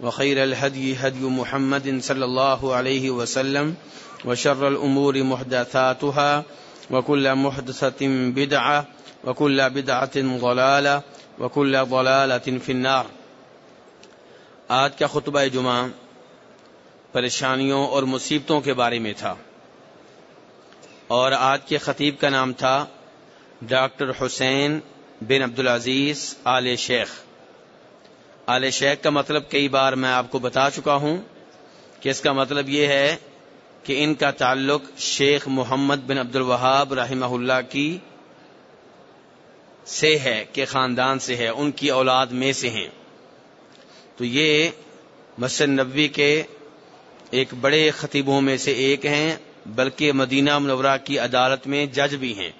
وخير الهدي هدي محمد صلى الله عليه وسلم وشر الأمور محدثاتها وكل محدثة بدعة وكل بدعة ضلالة وكل ضلالة في النار۔ آج کا خطبہ جمعہ پریشانیوں اور مصیبتوں کے بارے میں تھا۔ اور آج کے خطیب کا نام تھا ڈاکٹر حسین بن عبدالعزیز آل شیخ۔ آل شیخ کا مطلب کئی بار میں آپ کو بتا چکا ہوں کہ اس کا مطلب یہ ہے کہ ان کا تعلق شیخ محمد بن عبد الوہاب رحمہ اللہ کی سے ہے، کہ خاندان سے ہے، ان کی اولاد میں سے ہیں۔ تو یہ مسجد نبوی کے ایک بڑے خطیبوں میں سے ایک ہیں، بلکہ مدینہ منورہ کی عدالت میں جج بھی ہیں۔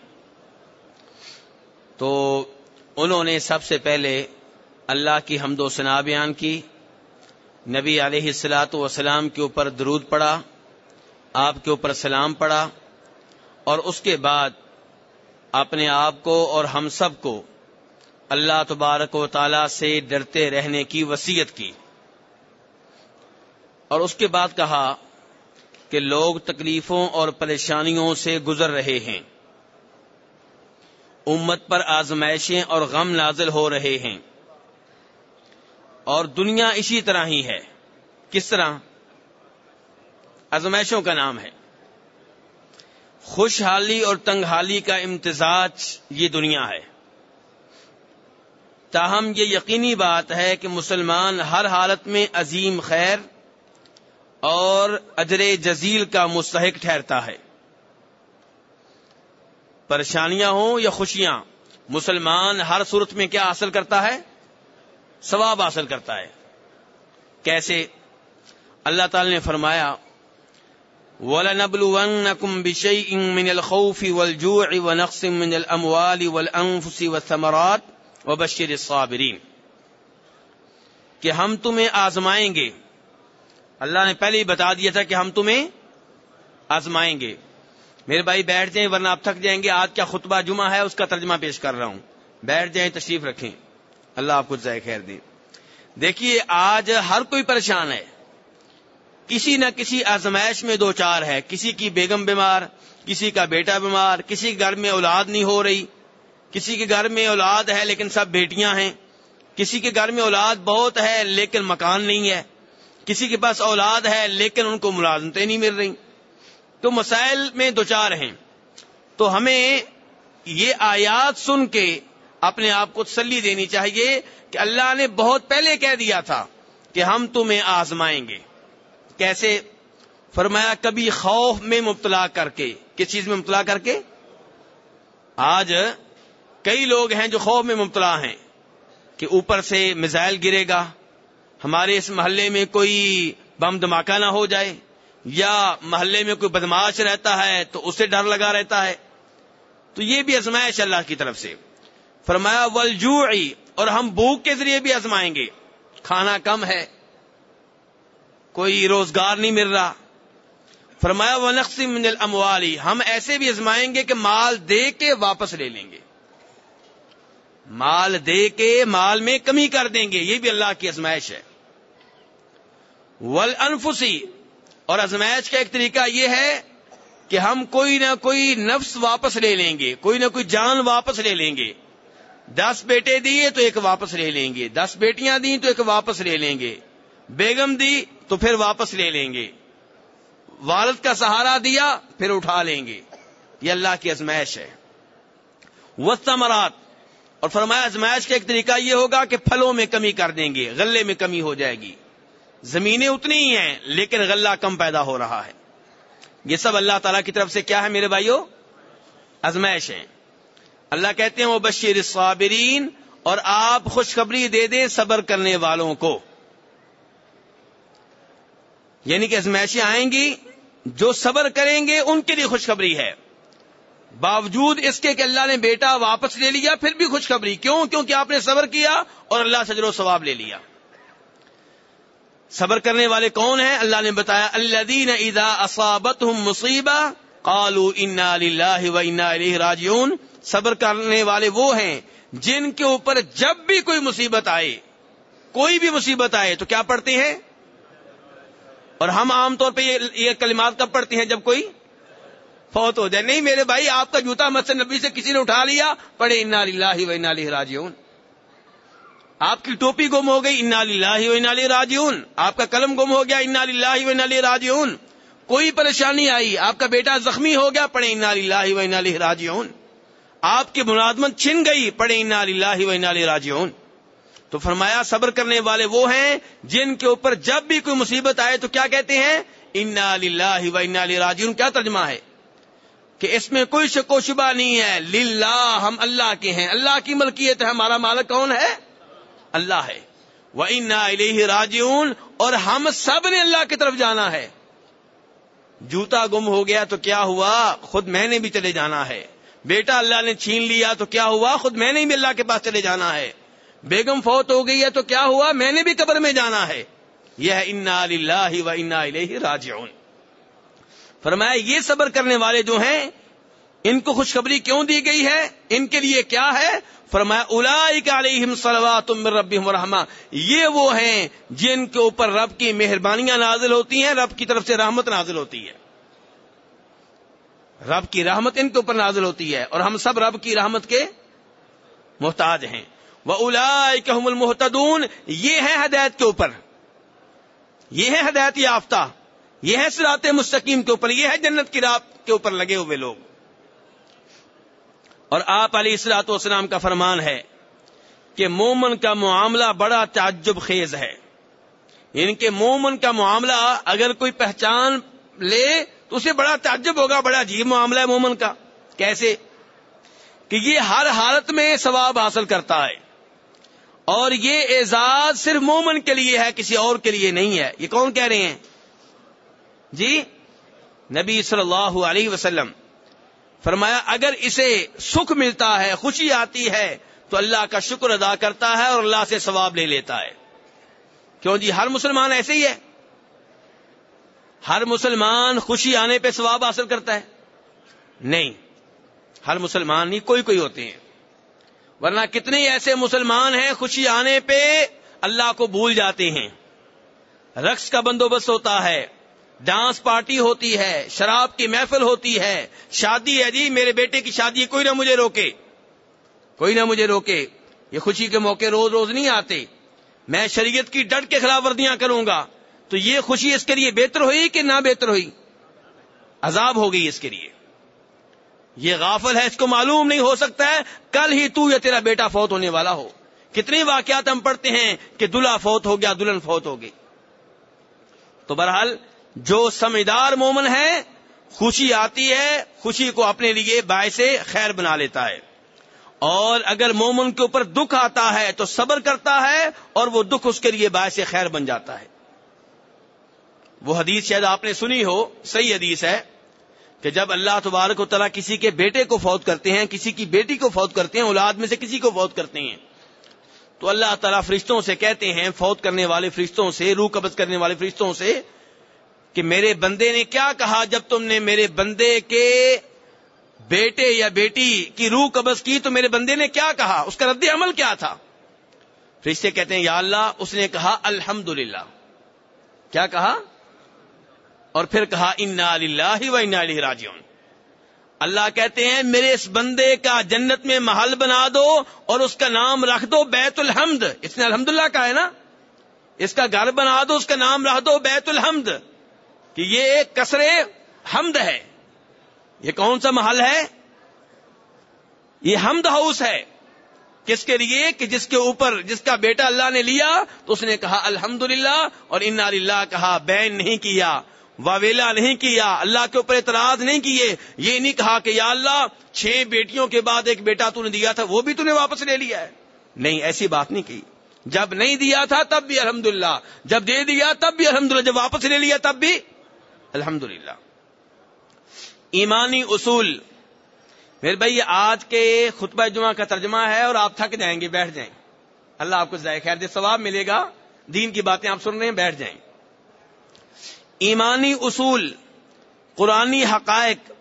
تو انہوں نے سب سے پہلے اللہ کی حمد و ثنا بیان کی۔ نبی علیہ السلاۃ وسلام کے اوپر درود پڑا آپ کے اوپر سلام پڑا اور اس کے بعد اپنے آپ کو اور ہم سب کو اللہ تبارک و تعالی سے ڈرتے رہنے کی وسیعت کی۔ اور اس کے بعد کہا کہ لوگ تکلیفوں اور پریشانیوں سے گزر رہے ہیں۔ امت پر آزمائشیں اور غم نازل ہو رہے ہیں۔ اور دنیا اسی طرح ہی ہے۔ کس طرح؟ ازمائشوں کا نام ہے۔ خوشحالی اور تنگحالی کا امتزاج یہ دنیا ہے۔ تاہم یہ یقینی بات ہے کہ مسلمان ہر حالت میں عظیم خیر اور اجر جزیل کا مستحق ٹھہرتا ہے۔ پریشانیاں ہوں یا خوشیاں، مسلمان ہر صورت میں کیا حاصل کرتا ہے؟ ثواب حاصل کرتا ہے۔ کیسے؟ اللہ تعالی نے فرمایا، وَلَنَبْلُوَنَّكُمْ بِشَيْءٍ مِّنَ الْخَوْفِ وَالْجُوعِ وَنَقْصٍ مِّنَ الْأَمْوَالِ وَالْأَنفُسِ وَالثَّمَرَاتِ وَبَشِّرِ الصَّابِرِينَ۔ کہ ہم تمہیں آزمائیں گے۔ اللہ نے پہلے ہی بتا دیا تھا کہ ہم تمہیں آزمائیں گے۔ میرے بھائی، بیٹھ جائیں ورنہ آپ تھک جائیں گے۔ آج کیا خطبہ جمعہ ہے؟ اس کا ترجمہ پیش کر رہا ہوں۔ بیٹھ جائیں، تشریف رکھیں۔ اللہ آپ کو ذائقہ خیر دے۔ دیکھیے، آج ہر کوئی پریشان ہے۔ کسی نہ کسی آزمائش میں دو چار ہے۔ کسی کی بیگم بیمار، کسی کا بیٹا بیمار، کسی کے گھر میں اولاد نہیں ہو رہی۔ کسی کے گھر میں اولاد ہے لیکن سب بیٹیاں ہیں۔ کسی کے گھر میں اولاد بہت ہے لیکن مکان نہیں ہے۔ کسی کے پاس اولاد ہے لیکن ان کو ملازمتیں نہیں مل رہی۔ تو مسائل میں دو چار ہیں۔ تو ہمیں یہ آیات سن کے اپنے آپ کو تسلی دینی چاہیے کہ اللہ نے بہت پہلے کہہ دیا تھا کہ ہم تمہیں آزمائیں گے۔ کیسے؟ فرمایا، کبھی خوف میں مبتلا کر کے۔ کس چیز میں مبتلا کر کے؟ آج کئی لوگ ہیں جو خوف میں مبتلا ہیں کہ اوپر سے میزائل گرے گا، ہمارے اس محلے میں کوئی بم دھماکہ نہ ہو جائے، یا محلے میں کوئی بدماش رہتا ہے تو اسے ڈر لگا رہتا ہے۔ تو یہ بھی ازمائش اللہ کی طرف سے۔ فرمایا ولجوعی اور ہم بھوک کے ذریعے بھی ازمائیں گے۔ کھانا کم ہے۔ کوئی روزگار نہیں مل رہا۔ فرمایا وہ من الاموالی ہم ایسے بھی ازمائیں گے کہ مال دے کے واپس لے لیں گے۔ مال دے کے مال میں کمی کر دیں گے۔ یہ بھی اللہ کی ازمائش ہے۔ ول انفسی اور ازمائش کا ایک طریقہ یہ ہے کہ ہم کوئی نہ کوئی نفس واپس لے لیں گے۔ کوئی نہ کوئی جان واپس لے لیں گے۔ دس بیٹے دیے تو ایک واپس لے لیں گے۔ دس بیٹیاں دی تو ایک واپس لے لیں گے۔ بیگم دی تو پھر واپس لے لیں گے۔ والد کا سہارا دیا، پھر اٹھا لیں گے۔ یہ اللہ کی ازمائش ہے۔ وسطمرات اور فرمایا ازمائش کا ایک طریقہ یہ ہوگا کہ پھلوں میں کمی کر دیں گے، غلے میں کمی ہو جائے گی۔ زمینیں اتنی ہی ہیں، لیکن غلہ کم پیدا ہو رہا ہے۔ یہ سب اللہ تعالی کی طرف سے کیا ہے میرے بھائیوں ازمائش ہیں۔ اللہ کہتے ہیں وہ بشیر صابرین اور آپ خوشخبری دے دیں صبر کرنے والوں کو۔ یعنی کہ ازمائشیں آئیں گی، جو صبر کریں گے، ان کے لیے خوشخبری ہے۔ باوجود اس کے کہ اللہ نے بیٹا واپس لے لیا، پھر بھی خوشخبری۔ کیوں؟ کیونکہ آپ نے صبر کیا اور اللہ سے و ثواب لے لیا۔ صبر کرنے والے کون ہیں؟ اللہ نے بتایا اللہ دین ادا اصابت مصیبہ قالو انا و انا راجیون صبر کرنے والے وہ ہیں جن کے اوپر جب بھی کوئی مصیبت آئے، کوئی بھی مصیبت آئے تو کیا پڑھتے ہیں؟ اور ہم عام طور پہ یہ کلمات کب پڑھتے ہیں جب کوئی فوت ہو جائے؟ نہیں میرے بھائی، آپ کا جوتا مسجد نبی سے کسی نے اٹھا لیا، پڑھے انا و انا راجیون آپ کی ٹوپی گم ہو گئی انا و انا راجیون آپ کا قلم گم ہو گیا انا و انا راجیون کوئی پریشانی آئی، آپ کا بیٹا زخمی ہو گیا پڑھے انا و انا راجیون آپ کی ملازمت چھن گئی پڑھے انا و انا راجیون تو فرمایا، صبر کرنے والے وہ ہیں جن کے اوپر جب بھی کوئی مصیبت آئے تو کیا کہتے ہیں؟ انا و انا راجیون کیا ترجمہ ہے؟ کہ اس میں کوئی شک و شبہ نہیں ہے۔ للہ، ہم اللہ کے ہیں۔ اللہ کی ملکیت ہے، ہمارا مالک کون ہے؟ اللہ ہے۔ وہ انا راجیون اور ہم سب نے اللہ کی طرف جانا ہے۔ جوتا گم ہو گیا تو کیا ہوا؟ خود میں نے بھی چلے جانا ہے۔ بیٹا اللہ نے چھین لیا تو کیا ہوا؟ خود میں نے بھی اللہ کے پاس چلے جانا ہے۔ بیگم فوت ہو گئی ہے تو کیا ہوا؟ میں نے بھی قبر میں جانا ہے۔ یہ انا اللہ و انا راجعون۔ فرمایا، یہ صبر کرنے والے جو ہیں ان کو خوشخبری کیوں دی گئی ہے؟ ان کے لیے کیا ہے؟ فرمایا علیہم صلوات من ربهم رحمہ۔ یہ وہ ہیں جن کے اوپر رب کی مہربانیاں نازل ہوتی ہیں، رب کی طرف سے رحمت نازل ہوتی ہے۔ رب کی رحمت ان کے اوپر نازل ہوتی ہے اور ہم سب رب کی رحمت کے محتاج ہیں۔ وہ الاحم المحتدون یہ ہے ہدایت کے اوپر۔ یہ ہے ہدایت یافتہ۔ یہ ہے سرات مستقیم کے اوپر۔ یہ ہے جنت کی راہ کے اوپر لگے ہوئے لوگ۔ اور آپ علی اصلاۃ والسلام کا فرمان ہے کہ مومن کا معاملہ بڑا تعجب خیز ہے۔ یعنی ان کے مومن کا معاملہ اگر کوئی پہچان لے تو اسے بڑا تعجب ہوگا، بڑا عجیب معاملہ ہے مومن کا۔ کیسے؟ کہ یہ ہر حالت میں ثواب حاصل کرتا ہے۔ اور یہ اعزاز صرف مومن کے لیے ہے، کسی اور کے لیے نہیں ہے۔ یہ کون کہہ رہے ہیں؟ جی؟ نبی صلی اللہ علیہ وسلم۔ فرمایا، اگر اسے سکھ ملتا ہے، خوشی آتی ہے، تو اللہ کا شکر ادا کرتا ہے اور اللہ سے ثواب لے لیتا ہے۔ کیوں جی؟ ہر مسلمان ایسے ہی ہے۔ ہر مسلمان خوشی آنے پہ ثواب حاصل کرتا ہے۔ نہیں، ہر مسلمان نہیں، کوئی کوئی ہوتے ہیں۔ ورنہ کتنے ایسے مسلمان ہیں، خوشی آنے پہ اللہ کو بھول جاتے ہیں۔ رقص کا بندوبست ہوتا ہے۔ ڈانس پارٹی ہوتی ہے، شراب کی محفل ہوتی ہے، شادی ہے جی میرے بیٹے کی شادی ہے، کوئی نہ مجھے روکے۔ کوئی نہ مجھے روکے۔ یہ خوشی کے موقع روز روز نہیں آتے۔ میں شریعت کی ڈٹ کے خلاف ورزیاں کروں گا۔ تو یہ خوشی اس کے لیے بہتر ہوئی کہ نہ بہتر ہوئی؟ عذاب ہو گئی اس کے لیے۔ یہ غافل ہے، اس کو معلوم نہیں، ہو سکتا ہے کل ہی تو یا تیرا بیٹا فوت ہونے والا ہو۔ کتنے واقعات ہم پڑھتے ہیں کہ دلہا فوت ہو گیا، دلہن فوت ہو گئی۔ تو بہرحال جو سمجھدار مومن ہے خوشی آتی ہے، خوشی کو اپنے لیے باعث خیر بنا لیتا ہے۔ اور اگر مومن کے اوپر دکھ آتا ہے تو صبر کرتا ہے اور وہ دکھ اس کے لیے باعث خیر بن جاتا ہے۔ وہ حدیث شاید آپ نے سنی ہو، صحیح حدیث ہے کہ جب اللہ تبارک و تعالیٰ کسی کے بیٹے کو فوت کرتے ہیں، کسی کی بیٹی کو فوت کرتے ہیں، اولاد میں سے کسی کو فوت کرتے ہیں، تو اللہ تعالیٰ فرشتوں سے کہتے ہیں، فوت کرنے والے فرشتوں سے، روح قبض کرنے والے فرشتوں سے کہ میرے بندے نے کیا کہا جب تم نے میرے بندے کے بیٹے یا بیٹی کی روح قبض کی تو میرے بندے نے کیا کہا؟ اس کا رد عمل کیا تھا؟ فرشتے کہتے ہیں، یا اللہ، اس نے کہا الحمد کیا کہا؟ اور پھر کہا، انا و انا راجعون۔ اللہ کہتے ہیں، میرے اس بندے کا جنت میں محل بنا دو اور اس کا نام رکھ دو، بیت الحمد۔ اس نے الحمد کہا ہے نا؟ اس کا گھر بنا دو، اس کا نام رکھ دو، بیت الحمد۔ کہ یہ ایک کثر حمد ہے۔ یہ کون سا محل ہے؟ یہ حمد ہاؤس ہے۔ کس کے لیے؟ کہ جس کے اوپر جس کا بیٹا اللہ نے لیا تو اس نے کہا الحمد اور انا اللہ کہا بین نہیں کیا، واویلا نہیں کیا، اللہ کے اوپر اعتراض نہیں کیے۔ یہ نہیں کہا کہ یا اللہ، چھ بیٹیوں کے بعد ایک بیٹا تو نے دیا تھا، وہ بھی تو نے واپس لے لیا ہے۔ نہیں، ایسی بات نہیں کی۔ جب نہیں دیا تھا تب بھی الحمدللہ، جب دے دیا تب بھی الحمدللہ، جب واپس لے لیا تب بھی الحمدللہ۔ ایمانی اصول۔ میرے بھائی آج کے خطبہ جمعہ کا ترجمہ ہے اور آپ تھک جائیں گے، بیٹھ جائیں۔ اللہ آپ کو ذائقہ خیر دے، ثواب ملے گا۔ دین کی باتیں آپ سن رہے ہیں، بیٹھ جائیں۔ ایمانی اصول، قرآنی حقائق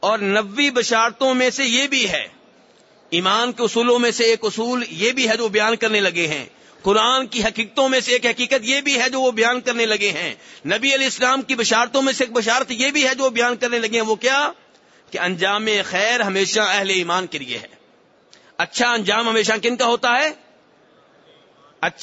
اور نبی بشارتوں میں سے یہ بھی ہے۔ ایمان کے اصولوں میں سے ایک اصول یہ بھی ہے جو بیان کرنے لگے ہیں۔ قرآن کی حقیقتوں میں سے ایک حقیقت یہ بھی ہے جو وہ بیان کرنے لگے ہیں۔ نبی علیہ السلام کی بشارتوں میں سے ایک بشارت یہ بھی ہے جو بیان کرنے لگے ہیں۔ وہ کیا؟ کہ انجام خیر ہمیشہ اہل ایمان کے لیے ہے۔ اچھا انجام ہمیشہ کن کا ہوتا ہے؟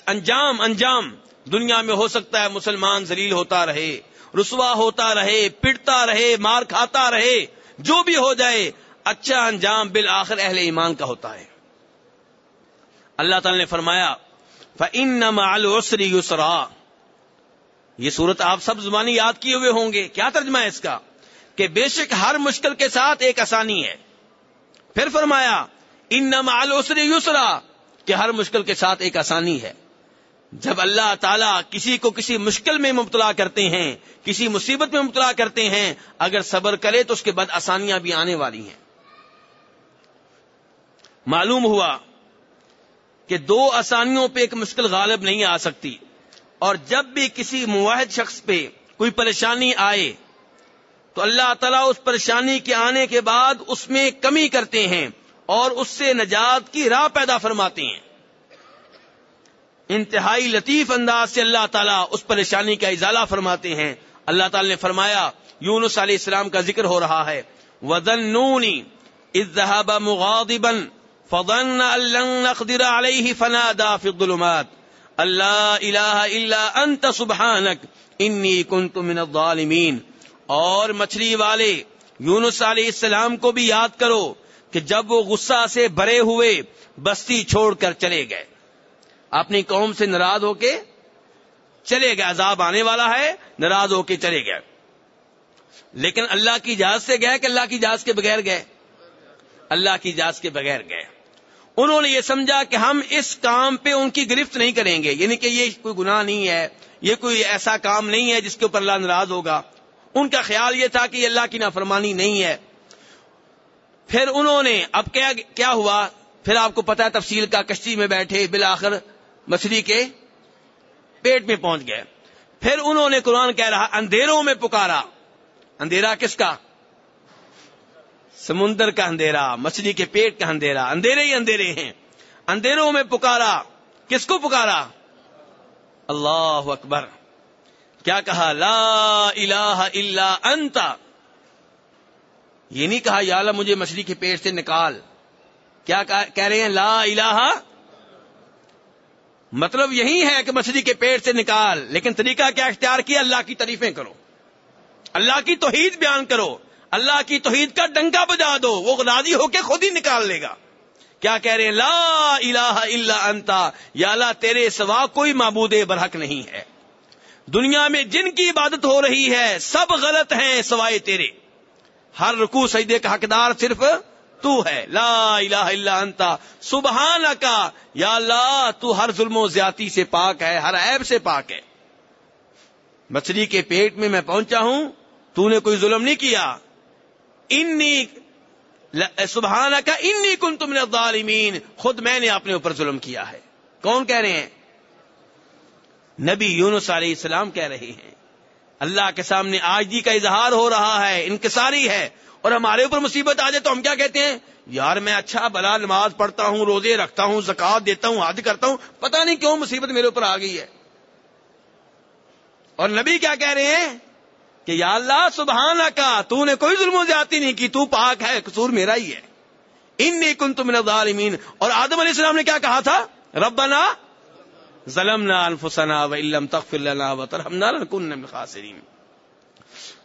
انجام انجام۔ دنیا میں ہو سکتا ہے مسلمان ذلیل ہوتا رہے، رسوا ہوتا رہے، پٹتا رہے، مار کھاتا رہے، جو بھی ہو جائے اچھا انجام بالآخر اہل ایمان کا ہوتا ہے۔ اللہ تعالی نے فرمایا فَإِنَّ یسرا یہ صورت آپ سب زبانی یاد کیے ہوئے ہوں گے۔ کیا ترجمہ ہے اس کا؟ کہ بے شک ہر مشکل کے ساتھ ایک آسانی ہے۔ پھر فرمایا ان العسر یسرا کہ ہر مشکل کے ساتھ ایک آسانی ہے۔ جب اللہ تعالیٰ کسی کو کسی مشکل میں مبتلا کرتے ہیں، کسی مصیبت میں مبتلا کرتے ہیں، اگر صبر کرے تو اس کے بعد آسانیاں بھی آنے والی ہیں۔ معلوم ہوا کہ دو آسانیوں پہ ایک مشکل غالب نہیں آ سکتی۔ اور جب بھی کسی معاہد شخص پہ کوئی پریشانی آئے، تو اللہ تعالیٰ اس پریشانی کے آنے کے بعد اس میں کمی کرتے ہیں اور اس سے نجات کی راہ پیدا فرماتے ہیں۔ انتہائی لطیف انداز سے اللہ تعالیٰ اس پریشانی کا ازالہ فرماتے ہیں۔ اللہ تعالیٰ نے فرمایا، یونس علیہ السلام کا ذکر ہو رہا ہے ودن نونی اذهب مغاضبا فظن ان لن نقدر عليه فنادى في الظلمات. اللہ الہ الا انت سبحانك. انی كنت من الظالمین اور مچھلی والے، یونس علیہ السلام کو بھی یاد کرو کہ جب وہ غصہ سے بھرے ہوئے بستی چھوڑ کر چلے گئے۔ اپنی قوم سے ناراض ہو کے چلے گئے۔ عذاب آنے والا ہے، ناراض ہو کے چلے گئے۔ لیکن اللہ کی جہاز سے گئے کہ اللہ کی جہاز کے بغیر گئے؟ اللہ کی جہاز کے بغیر گئے۔ انہوں نے یہ سمجھا کہ ہم اس کام پہ ان کی گرفت نہیں کریں گے۔ یعنی کہ یہ کوئی گناہ نہیں ہے، یہ کوئی ایسا کام نہیں ہے جس کے اوپر اللہ ناراض ہوگا۔ ان کا خیال یہ تھا کہ یہ اللہ کی نافرمانی نہیں ہے۔ پھر انہوں نے، اب کیا ہوا؟ پھر آپ کو پتا تفصیل کا، کشتی میں بیٹھے بالآخر مچھلی کے پیٹ میں پہنچ گئے۔ پھر انہوں نے قرآن کہہ رہا، اندھیروں میں پکارا۔ اندھیرا کس کا؟ سمندر کا اندھیرا، مچھلی کے پیٹ کا اندھیرا، اندھیرے ہی اندھیرے ہیں۔ اندھیروں میں پکارا۔ کس کو پکارا؟ اللہ اکبر۔ کیا کہا؟ لا الہ الا انتا یہ نہیں کہا، یا اللہ مجھے مچھلی کے پیٹ سے نکال۔ کیا کہہ رہے ہیں؟ لا الہ۔ مطلب یہی ہے کہ مچھلی کے پیٹ سے نکال۔ لیکن طریقہ کیا اختیار کیا؟ اللہ کی تعریفیں کرو۔ اللہ کی توحید بیان کرو۔ اللہ کی توحید کا ڈنکا بجا دو، وہ راضی ہو کے خود ہی نکال لے گا۔ کیا کہہ رہے ہیں؟ لا الہ الا انتا یا اللہ تیرے سوا کوئی معبود برحق نہیں ہے۔ دنیا میں جن کی عبادت ہو رہی ہے، سب غلط ہیں سوائے تیرے۔ ہر رکو سجدے کا حقدار صرف تو ہے۔ لا الہ الا انتا سبحان کا یا اللہ، تو ہر ظلم و زیادتی سے پاک ہے، ہر عیب سے پاک ہے۔ مچھلی کے پیٹ میں میں پہنچا ہوں، تو نے کوئی ظلم نہیں کیا۔ انی سبحانہ کا انی کن تم نے خود میں نے اپنے اوپر ظلم کیا ہے۔ کون کہہ رہے ہیں؟ نبی یونس علیہ السلام کہہ رہے ہیں۔ اللہ کے سامنے آج دی کا اظہار ہو رہا ہے، انکساری ہے، اور ہمارے اوپر مصیبت آ جائے تو ہم کیا کہتے ہیں؟ یار میں اچھا بلا نماز پڑھتا ہوں، روزے رکھتا ہوں زکات دیتا ہوں حد کرتا ہوں، پتہ نہیں کیوں مصیبت میرے اوپر آ گئی ہے۔ اور نبی کیا کہہ رہے ہیں؟ کہ یا اللہ سبحانہ کا تو نے کوئی ظلم و زیادتی نہیں کی، تو پاک ہے، قصور میرا ہی ہے۔ ان کن تم الظالمین۔ اور آدم علیہ السلام نے کیا کہا تھا؟ ربنا ظلمنا انفسنا و علم تغفر لنا وترحمنا لنكن من الخاسرین۔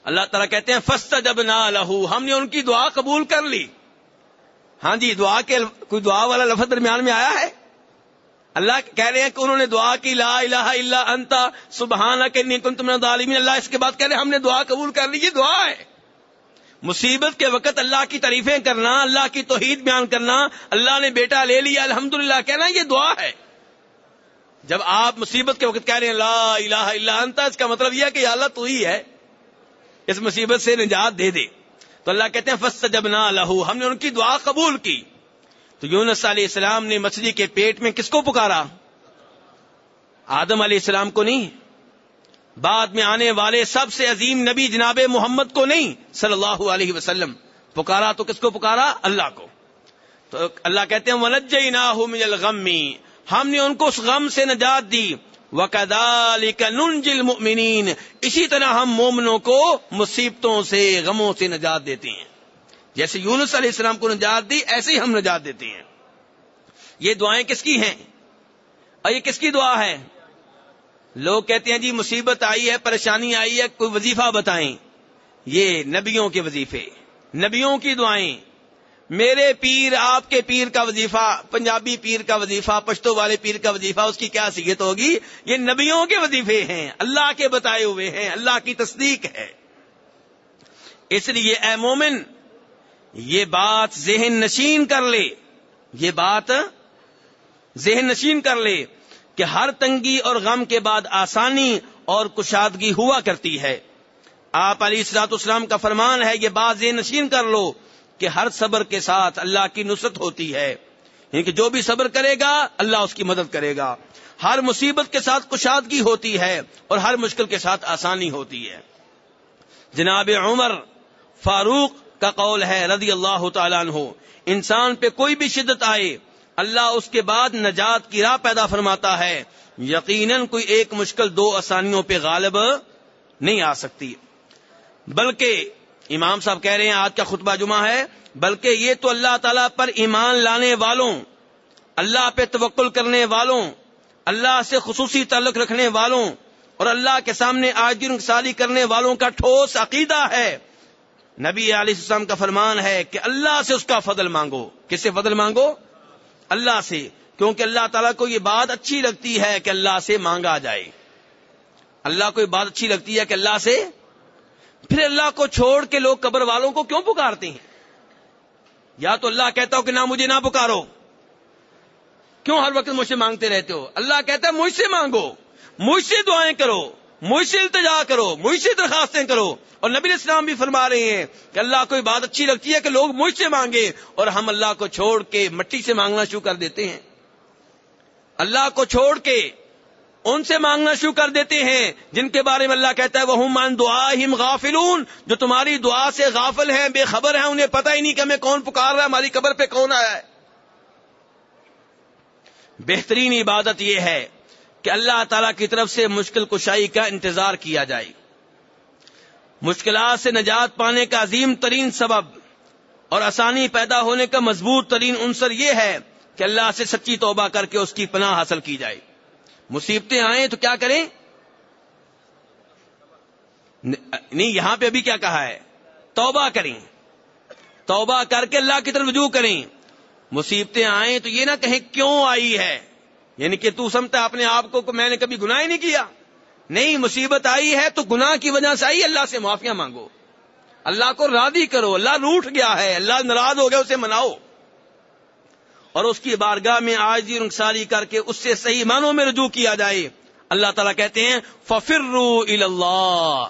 اللہ تعالیٰ کہتے ہیں فسٹ جب نہ لہو ہم نے ان کی دعا قبول کر لی۔ ہاں جی دعا کے کوئی دعا والا لفظ درمیان میں آیا ہے؟ اللہ کہہ رہے ہیں کہ انہوں نے دعا کی، لا الہ الا انتا سبحانہ کے نیکن تم نے ظالمین اللہ اس کے بعد کہہ رہے ہیں ہم نے دعا قبول کر لی، یہ دعا ہے۔ مصیبت کے وقت اللہ کی تعریفیں کرنا، اللہ کی توحید بیان کرنا، اللہ نے بیٹا لے لیا، الحمدللہ کہنا یہ دعا ہے۔ جب آپ مصیبت کے وقت کہہ رہے ہیں، لا الہ الا انت، اس کا مطلب یہ کہ اللہ تو ہی ہے، اس مصیبت سے نجات دے دے۔ تو اللہ کہتے ہیں فس جب نہ لہو ہم نے ان کی دعا قبول کی۔ تو یونس علیہ السلام نے مچھلی کے پیٹ میں کس کو پکارا؟ آدم علیہ السلام کو نہیں۔ بعد میں آنے والے سب سے عظیم نبی جناب محمد کو نہیں، صلی اللہ علیہ وسلم۔ پکارا تو کس کو پکارا؟ اللہ کو۔ تو اللہ کہتے ہیں ونج نہ الغمی ہم نے ان کو اس غم سے نجات دی۔ ننجل اسی طرح ہم مومنوں کو مصیبتوں سے، غموں سے نجات دیتے ہیں۔ جیسے یونس علیہ السلام کو نجات دی، ایسے ہی ہم نجات دیتے ہیں۔ یہ دعائیں کس کی ہیں؟ اور یہ کس کی دعا ہے؟ لوگ کہتے ہیں جی مصیبت آئی ہے، پریشانی آئی ہے، کوئی وظیفہ بتائیں۔ یہ نبیوں کے وظیفے، نبیوں کی دعائیں۔ میرے پیر، آپ کے پیر کا وظیفہ، پنجابی پیر کا وظیفہ، پشتو والے پیر کا وظیفہ، اس کی کیا سیت ہوگی؟ یہ نبیوں کے وظیفے ہیں، اللہ کے بتائے ہوئے ہیں، اللہ کی تصدیق ہے۔ اس لیے اے مومن یہ بات ذہن نشین کر لے۔ یہ بات ذہن نشین کر لے کہ ہر تنگی اور غم کے بعد آسانی اور کشادگی ہوا کرتی ہے۔ آپ علی السلاط اسلام کا فرمان ہے، یہ بات ذہن نشین کر لو کہ ہر صبر کے ساتھ اللہ کی نصرت ہوتی ہے۔ یعنی کہ جو بھی صبر کرے گا، اللہ اس کی مدد کرے گا۔ ہر مصیبت کے ساتھ کشادگی ہوتی ہے اور ہر مشکل کے ساتھ آسانی ہوتی ہے۔ جناب عمر فاروق کا قول ہے رضی اللہ تعالیٰ عنہ، انسان پہ کوئی بھی شدت آئے، اللہ اس کے بعد نجات کی راہ پیدا فرماتا ہے۔ یقیناً کوئی ایک مشکل دو آسانیوں پہ غالب نہیں آ سکتی۔ بلکہ امام صاحب کہہ رہے ہیں، آج کا خطبہ جمعہ ہے، بلکہ یہ تو اللہ تعالی پر ایمان لانے والوں، اللہ پہ توکل کرنے والوں، اللہ سے خصوصی تعلق رکھنے والوں اور اللہ کے سامنے آج سالی کرنے والوں کا ٹھوس عقیدہ ہے۔ نبی علیہ السلام کا فرمان ہے کہ اللہ سے اس کا فضل مانگو۔ کس سے فضل مانگو؟ اللہ سے۔ کیونکہ اللہ تعالیٰ کو یہ بات اچھی لگتی ہے کہ اللہ سے مانگا جائے۔ اللہ کو یہ بات اچھی لگتی ہے کہ اللہ سے۔ پھر اللہ کو چھوڑ کے لوگ قبر والوں کو کیوں پکارتے ہیں؟ یا تو اللہ کہتا ہو کہ نہ مجھے نہ پکارو۔ کیوں ہر وقت مجھ سے مانگتے رہتے ہو؟ اللہ کہتا ہے مجھ سے مانگو۔ مجھ سے دعائیں کرو۔ مجھ سے التجا کرو مجھ سے درخواستیں کرو۔ اور نبی اسلام بھی فرما رہے ہیں کہ اللہ کو بات اچھی لگتی ہے کہ لوگ مجھ سے مانگے اور ہم اللہ کو چھوڑ کے مٹی سے مانگنا شروع کر دیتے ہیں۔ اللہ کو چھوڑ کے ان سے مانگنا شروع کر دیتے ہیں جن کے بارے میں اللہ کہتا ہے وہ مان دعا غافلون۔ جو تمہاری دعا سے غافل ہیں، بے خبر ہیں، انہیں پتہ ہی نہیں کہ ہمیں کون پکار رہا ہے، ہماری قبر پہ کون آیا ہے۔ بہترین عبادت یہ ہے کہ اللہ تعالی کی طرف سے مشکل کشائی کا انتظار کیا جائے۔ مشکلات سے نجات پانے کا عظیم ترین سبب اور آسانی پیدا ہونے کا مضبوط ترین عنصر یہ ہے کہ اللہ سے سچی توبہ کر کے اس کی پناہ حاصل کی جائے۔ مصیبتیں آئیں تو کیا کریں؟ نہیں، یہاں پہ ابھی کیا کہا ہے؟ توبہ کریں۔ توبہ کر کے اللہ کی طرف رجوع کریں۔ مصیبتیں آئیں تو یہ نہ کہیں کیوں آئی ہے؟ یعنی کہ تو سمجھتا اپنے آپ کو میں نے کبھی گناہ ہی نہیں کیا۔ نہیں، مصیبت آئی ہے تو گناہ کی وجہ سے آئی، اللہ سے معافیاں مانگو۔ اللہ کو راضی کرو، اللہ روٹ گیا ہے، اللہ ناراض ہو گیا، اسے مناؤ۔ اور اس کی بارگاہ میں آج رنگساری کر کے اس سے صحیح معنوں میں رجوع کیا جائے۔ اللہ تعالیٰ کہتے ہیں ففر رو اللہ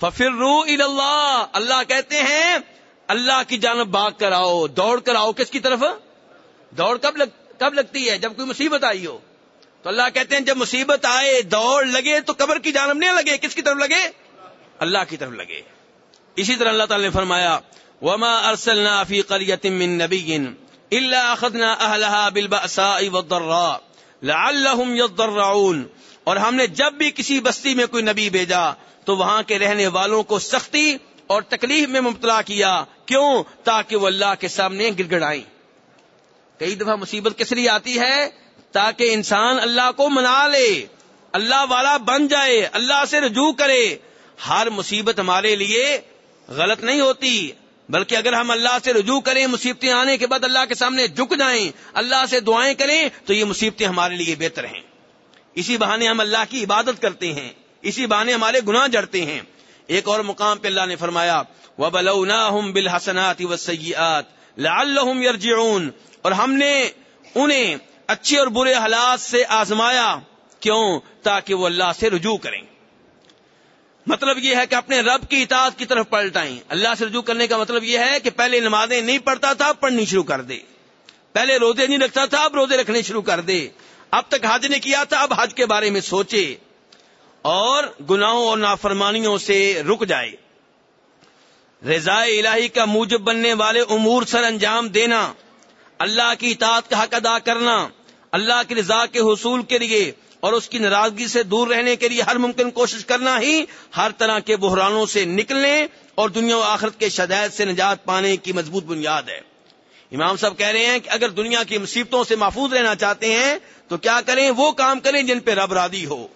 ففر رو اللہ اللہ کہتے ہیں، اللہ کی جانب بھاگ کر آؤ، دوڑ کر آؤ، کس کی طرف؟ دوڑ کب لگ کب لگتی ہے؟ جب کوئی مصیبت آئی ہو۔ تو اللہ کہتے ہیں، جب مصیبت آئے، دوڑ لگے، تو قبر کی جانب نہیں لگے؟ کس کی طرف لگے؟ اللہ کی طرف لگے۔ اسی طرح اللہ تعالی نے فرمایا، وما ارسلنا فی قریت من نبی اللہ اخذنا اہلها بالبأساء والضراء لعلهم يضرعون۔ اور ہم نے جب بھی کسی بستی میں کوئی نبی بھیجا، تو وہاں کے رہنے والوں کو سختی اور تکلیف میں مبتلا کیا۔ کیوں؟ تاکہ وہ اللہ کے سامنے گر گڑائیں کئی دفعہ مصیبت کس لیے آتی ہے؟ تاکہ انسان اللہ کو منا لے، اللہ والا بن جائے، اللہ سے رجوع کرے۔ ہر مصیبت ہمارے لیے غلط نہیں ہوتی، بلکہ اگر ہم اللہ سے رجوع کریں، مصیبتیں آنے کے بعد اللہ کے سامنے جھک جائیں، اللہ سے دعائیں کریں، تو یہ مصیبتیں ہمارے لیے بہتر ہیں۔ اسی بہانے ہم اللہ کی عبادت کرتے ہیں، اسی بہانے ہمارے گناہ جڑتے ہیں۔ ایک اور مقام پہ اللہ نے فرمایا وہ بلونا بالحسنات وسیات اور ہم نے انہیں اچھے اور برے حالات سے آزمایا کیوں؟ تاکہ وہ اللہ سے رجوع کریں۔ مطلب یہ ہے کہ اپنے رب کی اطاعت کی طرف پلٹائیں۔ اللہ سے رجوع کرنے کا مطلب یہ ہے کہ پہلے نمازیں نہیں پڑھتا تھا پڑھنی شروع کر دے۔ پہلے روزے نہیں رکھتا تھا، اب روزے رکھنے شروع کر دے۔ اب تک حج نے کیا تھا، اب حج کے بارے میں سوچے۔ اور گناہوں اور نافرمانیوں سے رک جائے۔ رضا الہی کا موجب بننے والے امور سر انجام دینا۔ اللہ کی اطاعت کا حق ادا کرنا، اللہ کی رضا کے حصول کے لیے اور اس کی ناراضگی سے دور رہنے کے لیے ہر ممکن کوشش کرنا ہی ہر طرح کے بحرانوں سے نکلنے اور دنیا و آخرت کے شدید سے نجات پانے کی مضبوط بنیاد ہے۔ امام صاحب کہہ رہے ہیں کہ اگر دنیا کی مصیبتوں سے محفوظ رہنا چاہتے ہیں تو کیا کریں؟ وہ کام کریں جن پہ رب رادی ہو۔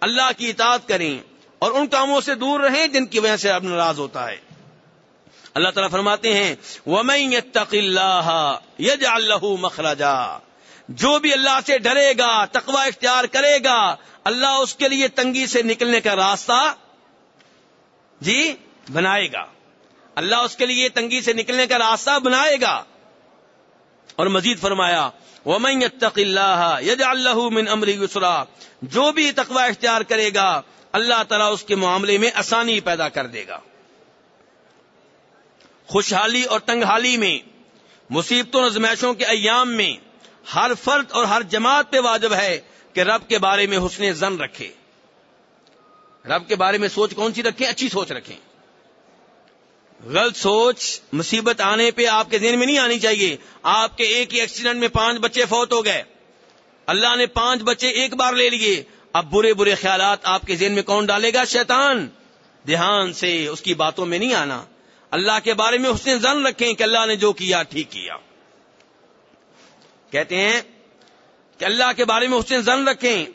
اللہ کی اطاعت کریں اور ان کاموں سے دور رہیں جن کی وجہ سے رب ناراض ہوتا ہے۔ اللہ تعالیٰ فرماتے ہیں مخرجا۔ جو بھی اللہ سے ڈرے گا تقوا اختیار کرے گا، اللہ اس کے لیے تنگی سے نکلنے کا راستہ جی بنائے گا۔ اللہ اس کے لیے تنگی سے نکلنے کا راستہ بنائے گا۔ اور مزید فرمایا یج اللہ من امر یسرا جو بھی تقوا اختیار کرے گا، اللہ تعالیٰ اس کے معاملے میں آسانی پیدا کر دے گا۔ خوشحالی اور تنگحالی میں، مصیبتوں اور زمائشوں کے ایام میں، ہر فرد اور ہر جماعت پہ واجب ہے کہ رب کے بارے میں حسن زن رکھے۔ رب کے بارے میں سوچ کون سی رکھیں؟ اچھی سوچ رکھیں۔ غلط سوچ مصیبت آنے پہ آپ کے ذہن میں نہیں آنی چاہیے۔ آپ کے ایک ہی ایکسیڈنٹ میں پانچ بچے فوت ہو گئے۔ اللہ نے پانچ بچے ایک بار لے لیے۔ اب برے برے خیالات آپ کے ذہن میں کون ڈالے گا؟ شیطان۔ دھیان سے اس کی باتوں میں نہیں آنا۔ اللہ کے بارے میں اس نے زن رکھیں کہ اللہ نے جو کیا، ٹھیک کیا۔ کہتے ہیں کہ اللہ کے بارے میں اس نے زن رکھیں۔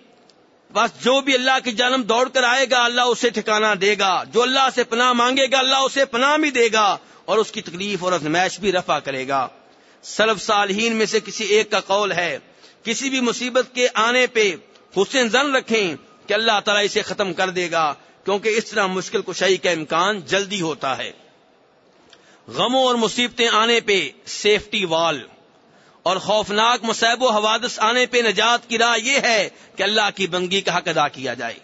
بس جو بھی اللہ کی جنم دوڑ کر آئے گا، اللہ اسے ٹھکانا دے گا۔ جو اللہ سے پناہ مانگے گا، اللہ اسے پناہ بھی دے گا۔ اور اس کی تکلیف اور ازمائش بھی رفع کرے گا۔ سلف صالحین میں سے کسی ایک کا قول ہے، کسی بھی مصیبت کے آنے پہ حسین زن رکھیں کہ اللہ تعالیٰ اسے ختم کر دے گا۔ کیونکہ اس طرح مشکل کشائی کا امکان جلدی ہوتا ہے۔ غموں اور مصیبتیں آنے پہ سیفٹی وال اور خوفناک مصیب و حوادث آنے پہ نجات کی راہ یہ ہے کہ اللہ کی بنگی کا حق ادا کیا جائے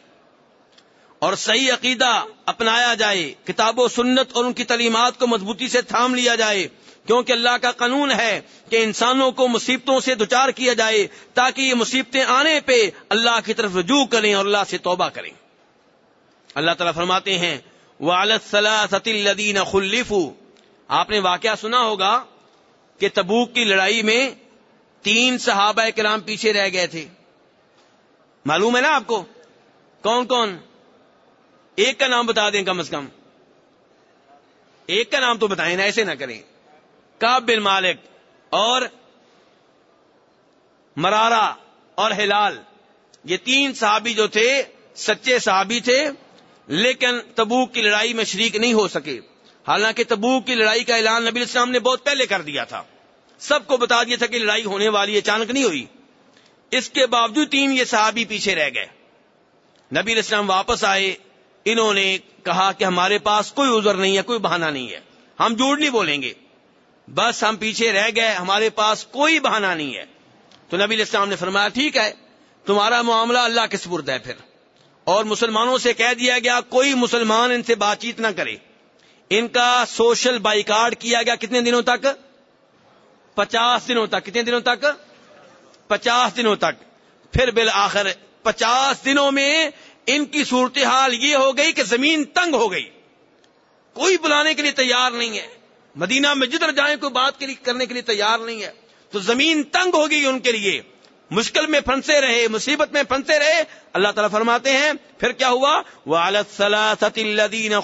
اور صحیح عقیدہ اپنایا جائے، کتاب و سنت اور ان کی تعلیمات کو مضبوطی سے تھام لیا جائے، کیونکہ اللہ کا قانون ہے کہ انسانوں کو مصیبتوں سے دوچار کیا جائے تاکہ یہ مصیبتیں آنے پہ اللہ کی طرف رجوع کریں اور اللہ سے توبہ کریں۔ اللہ تعالیٰ فرماتے ہیں خلیف آپ نے واقعہ سنا ہوگا کہ تبوک کی لڑائی میں تین صحابہ کرام پیچھے رہ گئے تھے۔ معلوم ہے نا آپ کو؟ کون کون؟ ایک کا نام بتا دیں کم از کم۔ ایک کا نام تو بتائیں نا، ایسے نہ کریں۔ کاب بن مالک اور مرارا اور ہلال، یہ تین صحابی جو تھے، سچے صحابی تھے، لیکن تبوک کی لڑائی میں شریک نہیں ہو سکے۔ حالانکہ تبوک کی لڑائی کا اعلان نبی اسلام نے بہت پہلے کر دیا تھا۔ سب کو بتا دیا تھا کہ لڑائی ہونے والی اچانک نہیں ہوئی۔ اس کے باوجود تین یہ صحابی پیچھے رہ گئے۔ نبی اسلام واپس آئے۔ انہوں نے کہا کہ ہمارے پاس کوئی عذر نہیں ہے، کوئی بہانہ نہیں ہے۔ ہم جھوٹ نہیں بولیں گے۔ بس ہم پیچھے رہ گئے، ہمارے پاس کوئی بہانہ نہیں ہے۔ تو نبی اسلام نے فرمایا، ٹھیک ہے، تمہارا معاملہ اللہ کے سپرد ہے پھر۔ اور مسلمانوں سے کہہ دیا گیا، کوئی مسلمان ان سے بات چیت نہ کرے۔ ان کا سوشل بائیکاٹ کیا گیا کتنے دنوں تک؟ پچاس دنوں تک. کتنے دنوں تک؟ پچاس دنوں تک. پھر بالآخر پچاس دنوں میں ان کی صورتحال یہ ہو گئی کہ زمین تنگ ہو گئی. کوئی بلانے کے لیے تیار نہیں ہے. مدینہ میں جدھر جائیں کوئی بات کے لیے کرنے کے لیے تیار نہیں ہے. تو زمین تنگ ہو گئی ان کے لیے. مشکل میں پھنسے رہے، مصیبت میں پھنسے رہے. اللہ تعالیٰ فرماتے ہیں، پھر کیا ہوا؟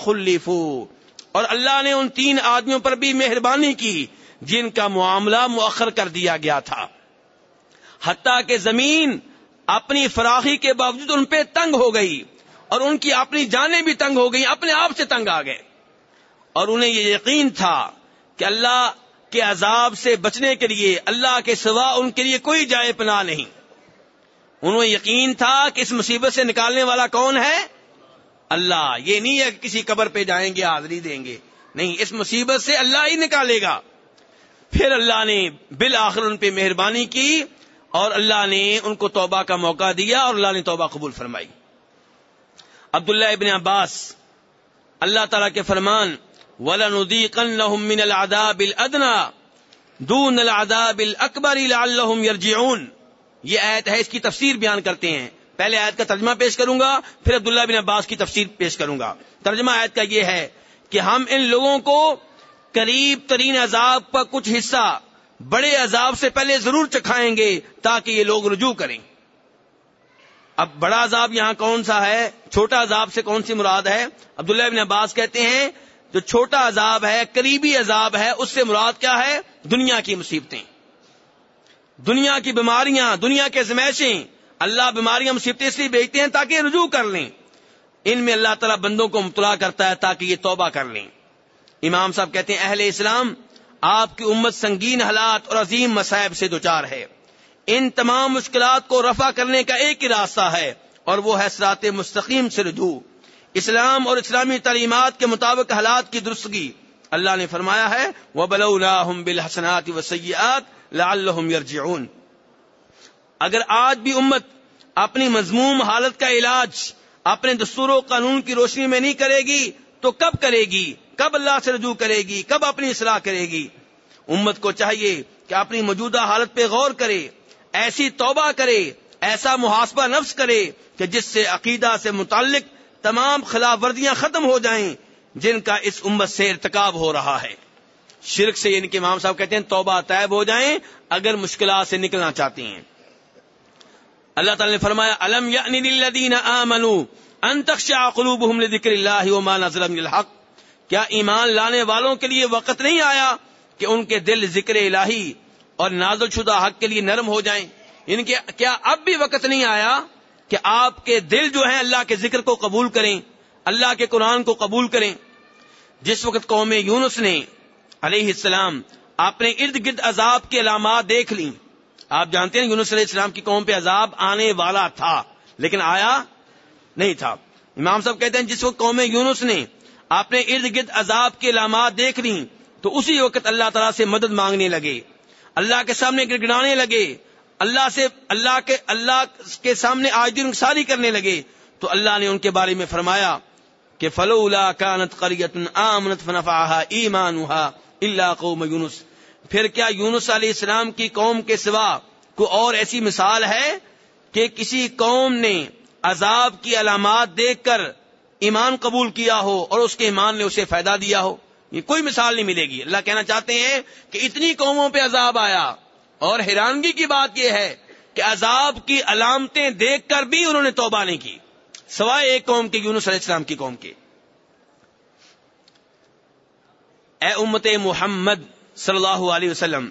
خلیفو اور اللہ نے ان تین آدمیوں پر بھی مہربانی کی جن کا معاملہ مؤخر کر دیا گیا تھا۔ حتیٰ کہ زمین اپنی فراخی کے باوجود ان پہ تنگ ہو گئی اور ان کی اپنی جانیں بھی تنگ ہو گئی اپنے آپ سے تنگ آ گئے۔ اور انہیں یہ یقین تھا کہ اللہ کے عذاب سے بچنے کے لیے، اللہ کے سوا ان کے لیے کوئی جائے پناہ نہیں۔ انہوں یقین تھا کہ اس مصیبت سے نکالنے والا کون ہے؟ اللہ، یہ نہیں ہے کہ کسی قبر پہ جائیں گے، حاضری دیں گے۔ نہیں، اس مصیبت سے اللہ ہی نکالے گا۔ پھر اللہ نے بالآخر ان پہ مہربانی کی اور اللہ نے ان کو توبہ کا موقع دیا اور اللہ نے توبہ قبول فرمائی۔ عبداللہ ابن عباس، اللہ تعالی کے فرمان، وَلَنُذِيقَنَّهُم مِّنَ الْعَذَابِ الْأَدْنَى دُونَ الْعَذَابِ الْأَكْبَرِ لَعَلَّهُمْ يَرْجِعُونَ۔ یہ آیت ہے، اس کی تفسیر بیان کرتے ہیں۔ پہلے آیت کا ترجمہ پیش کروں گا، پھر عبداللہ بن عباس کی تفسیر پیش کروں گا۔ ترجمہ آیت کا یہ ہے کہ ہم ان لوگوں کو قریب ترین عذاب کا کچھ حصہ بڑے عذاب سے پہلے ضرور چکھائیں گے تاکہ یہ لوگ رجوع کریں۔ اب بڑا عذاب یہاں کون سا ہے؟ چھوٹا عذاب سے کون سی مراد ہے؟ عبداللہ ابن عباس کہتے ہیں، جو چھوٹا عذاب ہے، قریبی عذاب ہے، اس سے مراد کیا ہے؟ دنیا کی مصیبتیں۔ دنیا کی بیماریاں، دنیا کے زمائشیں اللہ بیماریاں مصیبتیں اس لیے بیچتے ہیں تاکہ رجوع کر لیں۔ ان میں اللہ تعالیٰ بندوں کو مطلع کرتا ہے تاکہ یہ توبہ کر لیں۔ امام صاحب کہتے ہیں، اہل اسلام، آپ کی امت سنگین حالات اور عظیم مصائب سے دوچار ہے۔ ان تمام مشکلات کو رفع کرنے کا ایک ہی راستہ ہے اور وہ ہے سرات مستقیم سے رجوع۔ اسلام اور اسلامی تعلیمات کے مطابق حالات کی درستگی۔ اللہ نے فرمایا ہے وہ بلحسنات و سیات یرجعون اگر آج بھی امت اپنی مضموم حالت کا علاج اپنے دستور و قانون کی روشنی میں نہیں کرے گی، تو کب کرے گی؟ کب اللہ سے رجوع کرے گی؟ کب اپنی اصلاح کرے گی؟ امت کو چاہیے کہ اپنی موجودہ حالت پہ غور کرے، ایسی توبہ کرے، ایسا محاسبہ نفس کرے کہ جس سے عقیدہ سے متعلق تمام خلاف ورزیاں ختم ہو جائیں، جن کا اس امت سے ارتکاب ہو رہا ہے۔ شرک سے یعنی ان کے امام صاحب کہتے ہیں توبہ طیب ہو جائیں اگر مشکلات سے نکلنا چاہتی ہیں۔ اللہ تعالی نے فرمایا، الم یعنی للذین آمنوا ان تخشع قلوبهم لذکر اللہ وما نزل من الحق. کیا ایمان لانے والوں کے لیے وقت نہیں آیا کہ ان کے دل ذکر الہی اور نازل شدہ حق کے لیے نرم ہو جائیں؟ ان کے کیا اب بھی وقت نہیں آیا کہ آپ کے دل جو ہیں اللہ کے ذکر کو قبول کریں، اللہ کے قرآن کو قبول کریں؟ جس وقت قوم یونس نے علیہ السلام اپنے ارد گرد عذاب کی علامات دیکھ لی آپ جانتے ہیں یونس علیہ السلام کی قوم پہ عذاب آنے والا تھا، لیکن آیا نہیں تھا۔ امام صاحب کہتے ہیں جس وقت قوم یونس نے اپنے ارد گرد عذاب کے علامات دیکھ لی تو اسی وقت اللہ تعالیٰ سے مدد مانگنے لگے۔ اللہ کے سامنے گڑگڑانے لگے۔ اللہ سے، اللہ کے اللہ کے سامنے آج دن ساری کرنے لگے۔ تو اللہ نے ان کے بارے میں فرمایا کہ فلولا کانت قریت آمنت فنفعها ایمانها الا قوم یونس۔ پھر کیا یونس علیہ السلام کی قوم کے سوا کو اور ایسی مثال ہے کہ کسی قوم نے عذاب کی علامات دیکھ کر ایمان قبول کیا ہو اور اس کے ایمان نے اسے فائدہ دیا ہو؟ یہ کوئی مثال نہیں ملے گی۔ اللہ کہنا چاہتے ہیں کہ اتنی قوموں پہ عذاب آیا اور حیرانگی کی بات یہ ہے کہ عذاب کی علامتیں دیکھ کر بھی انہوں نے توبہ نہیں کی، سوائے ایک قوم کے، یونس علیہ السلام کی قوم کے۔ اے امت محمد صلی اللہ علیہ وسلم،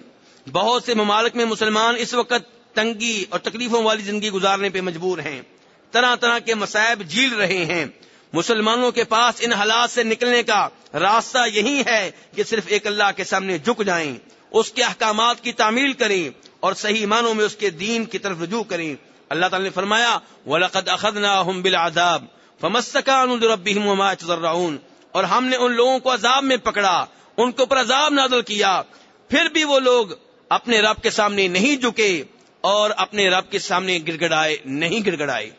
بہت سے ممالک میں مسلمان اس وقت تنگی اور تکلیفوں والی زندگی گزارنے پہ مجبور ہیں۔ طرح طرح کے مسائب جھیل رہے ہیں۔ مسلمانوں کے پاس ان حالات سے نکلنے کا راستہ یہی ہے کہ صرف ایک اللہ کے سامنے جھک جائیں، اس کے احکامات کی تعمیل کریں اور صحیح معنوں میں اس کے دین کی طرف رجوع کریں۔ اللہ تعالی نے فرمایا، وَلَقَدْ أَخَذْنَاهُمْ بِالْعَذَابِ فَمَسْتَكَانُوا لِرَبِّهِمْ وَمَا يَتَضَرَّعُونَ۔ اور ہم نے ان لوگوں کو عذاب میں پکڑا۔ ان کے اوپر عذاب نازل کیا۔ پھر بھی وہ لوگ اپنے رب کے سامنے نہیں جھکے اور اپنے رب کے سامنے گڑ گڑائے نہیں گڑ گڑائے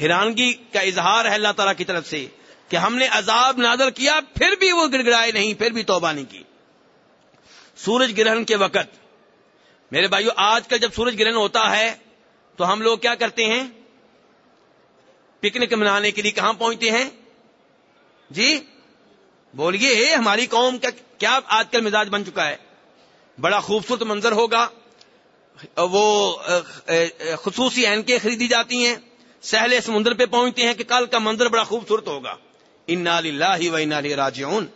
حیرانگی کا اظہار ہے اللہ تعالیٰ کی طرف سے کہ ہم نے عذاب نادر کیا، پھر بھی وہ گڑ گڑائے نہیں، پھر بھی توبہ نہیں کی۔ سورج گرہن کے وقت، میرے بھائیو، آج کل جب سورج گرہن ہوتا ہے تو ہم لوگ کیا کرتے ہیں؟ پکنک منانے کے لیے کہاں پہنچتے ہیں؟ جی؟ بولیے ہماری قوم کا کیا آج کل مزاج بن چکا ہے؟ بڑا خوبصورت منظر ہوگا۔ وہ خصوصی اینکیں خریدی جاتی ہیں، سہلے سمندر پہ پہنچتے ہیں کہ کل کا منظر بڑا خوبصورت ہوگا۔ ان و راجعون۔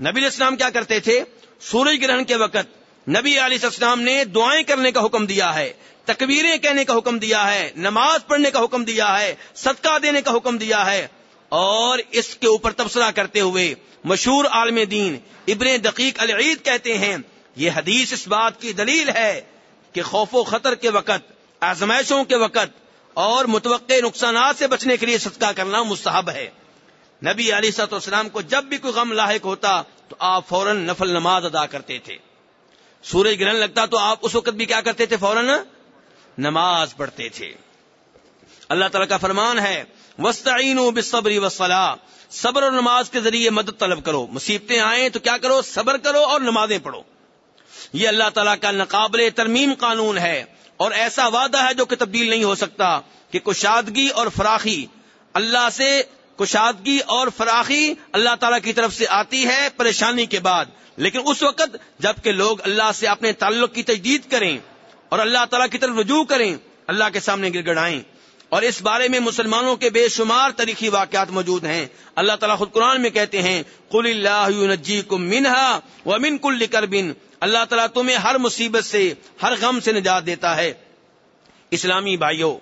نبی اسلام کیا کرتے تھے؟ سورج گرہن کے وقت نبی علیہ السلام نے دعائیں کرنے کا حکم دیا ہے، تکبیریں کہنے کا حکم دیا ہے، نماز پڑھنے کا حکم دیا ہے، صدقہ دینے کا حکم دیا ہے۔ اور اس کے اوپر تبصرہ کرتے ہوئے مشہور عالم دین ابن دقیق العید کہتے ہیں، یہ حدیث اس بات کی دلیل ہے کہ خوف و خطر کے وقت، آزمائشوں کے وقت اور متوقع نقصانات سے بچنے کے لیے صدقہ کرنا مستحب ہے۔ نبی علی سات والسلام کو جب بھی کوئی غم لاحق ہوتا تو آپ فوراً نفل نماز ادا کرتے تھے۔ سورج گرہن لگتا تو آپ اس وقت بھی کیا کرتے تھے؟ فوراً نماز پڑھتے تھے۔ اللہ تعالیٰ کا فرمان ہے وسطین بصبری وسلح صبر اور نماز کے ذریعے مدد طلب کرو۔ مصیبتیں آئیں تو کیا کرو؟ صبر کرو اور نمازیں پڑھو۔ یہ اللہ تعالیٰ کا ناقابل ترمیم قانون ہے اور ایسا وعدہ ہے جو کہ تبدیل نہیں ہو سکتا کہ کشادگی اور فراخی اللہ سے کشادگی اور فراخی اللہ تعالیٰ کی طرف سے آتی ہے پریشانی کے بعد۔ لیکن اس وقت جبکہ لوگ اللہ سے اپنے تعلق کی تجدید کریں اور اللہ تعالیٰ کی طرف رجوع کریں، اللہ کے سامنے گر گڑائیں اور اس بارے میں مسلمانوں کے بے شمار تاریخی واقعات موجود ہیں۔ اللہ تعالیٰ خود قرآن میں کہتے ہیں کل اللہ کو منہا و من کل کر بن اللہ تعالیٰ تمہیں ہر مصیبت سے، ہر غم سے نجات دیتا ہے۔ اسلامی بھائیوں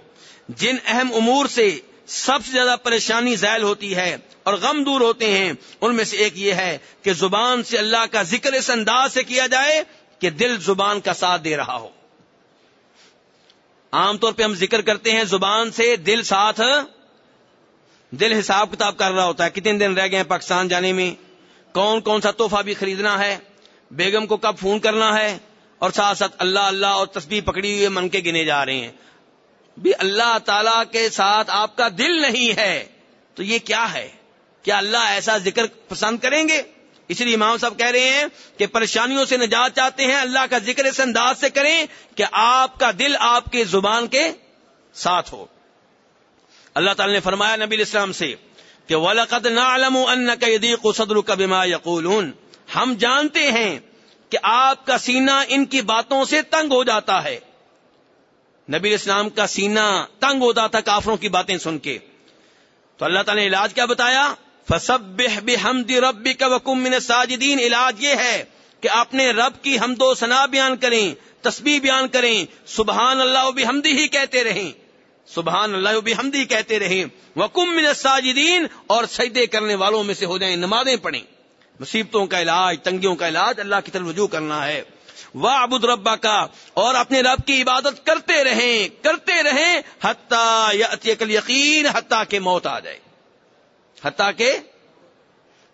جن اہم امور سے سب سے زیادہ پریشانی زائل ہوتی ہے اور غم دور ہوتے ہیں، ان میں سے ایک یہ ہے کہ زبان سے اللہ کا ذکر اس انداز سے کیا جائے کہ دل زبان کا ساتھ دے رہا ہو۔ عام طور پہ ہم ذکر کرتے ہیں زبان سے دل ساتھ دل حساب کتاب کر رہا ہوتا ہے کتنے دن رہ گئے ہیں پاکستان جانے میں کون کون سا تحفہ بھی خریدنا ہے بیگم کو کب فون کرنا ہے اور ساتھ ساتھ اللہ اللہ اور تسبیح پکڑی ہوئے من کے گنے جا رہے ہیں بھی اللہ تعالی کے ساتھ آپ کا دل نہیں ہے تو یہ کیا ہے؟ کیا اللہ ایسا ذکر پسند کریں گے؟ اس لیے امام صاحب کہہ رہے ہیں کہ پریشانیوں سے نجات چاہتے ہیں، اللہ کا ذکر اس انداز سے کریں کہ آپ کا دل آپ کے زبان کے ساتھ ہو۔ اللہ تعالی نے فرمایا نبی اسلام سے کہ ولقد نعلم انك يضيق صدرك بما يقولون۔ ہم جانتے ہیں کہ آپ کا سینہ ان کی باتوں سے تنگ ہو جاتا ہے۔ نبی اسلام کا سینہ تنگ ہوتا تھا کافروں کی باتیں سن کے۔ تو اللہ تعالی نے علاج کیا بتایا؟ فسبح بحمد ربک وکم من الساجدین علاج یہ ہے کہ اپنے رب کی حمد و ثنا بیان کریں، تسبیح بیان کریں۔ سبحان اللہ بحمدی ہی کہتے رہیں۔ سبحان اللہ بحمدی کہتے رہیں۔ وکم من الساجدین اور سجدے کرنے والوں میں سے ہو جائیں، نمازیں پڑھیں۔ مصیبتوں کا علاج، تنگیوں کا علاج اللہ کی طرف رجوع کرنا ہے۔ واہ ابود ربا کا اور اپنے رب کی عبادت کرتے رہیں کرتے رہیں۔ حتیٰ یقین حتیٰ کہ موت آ جائے۔ حتیٰ کہ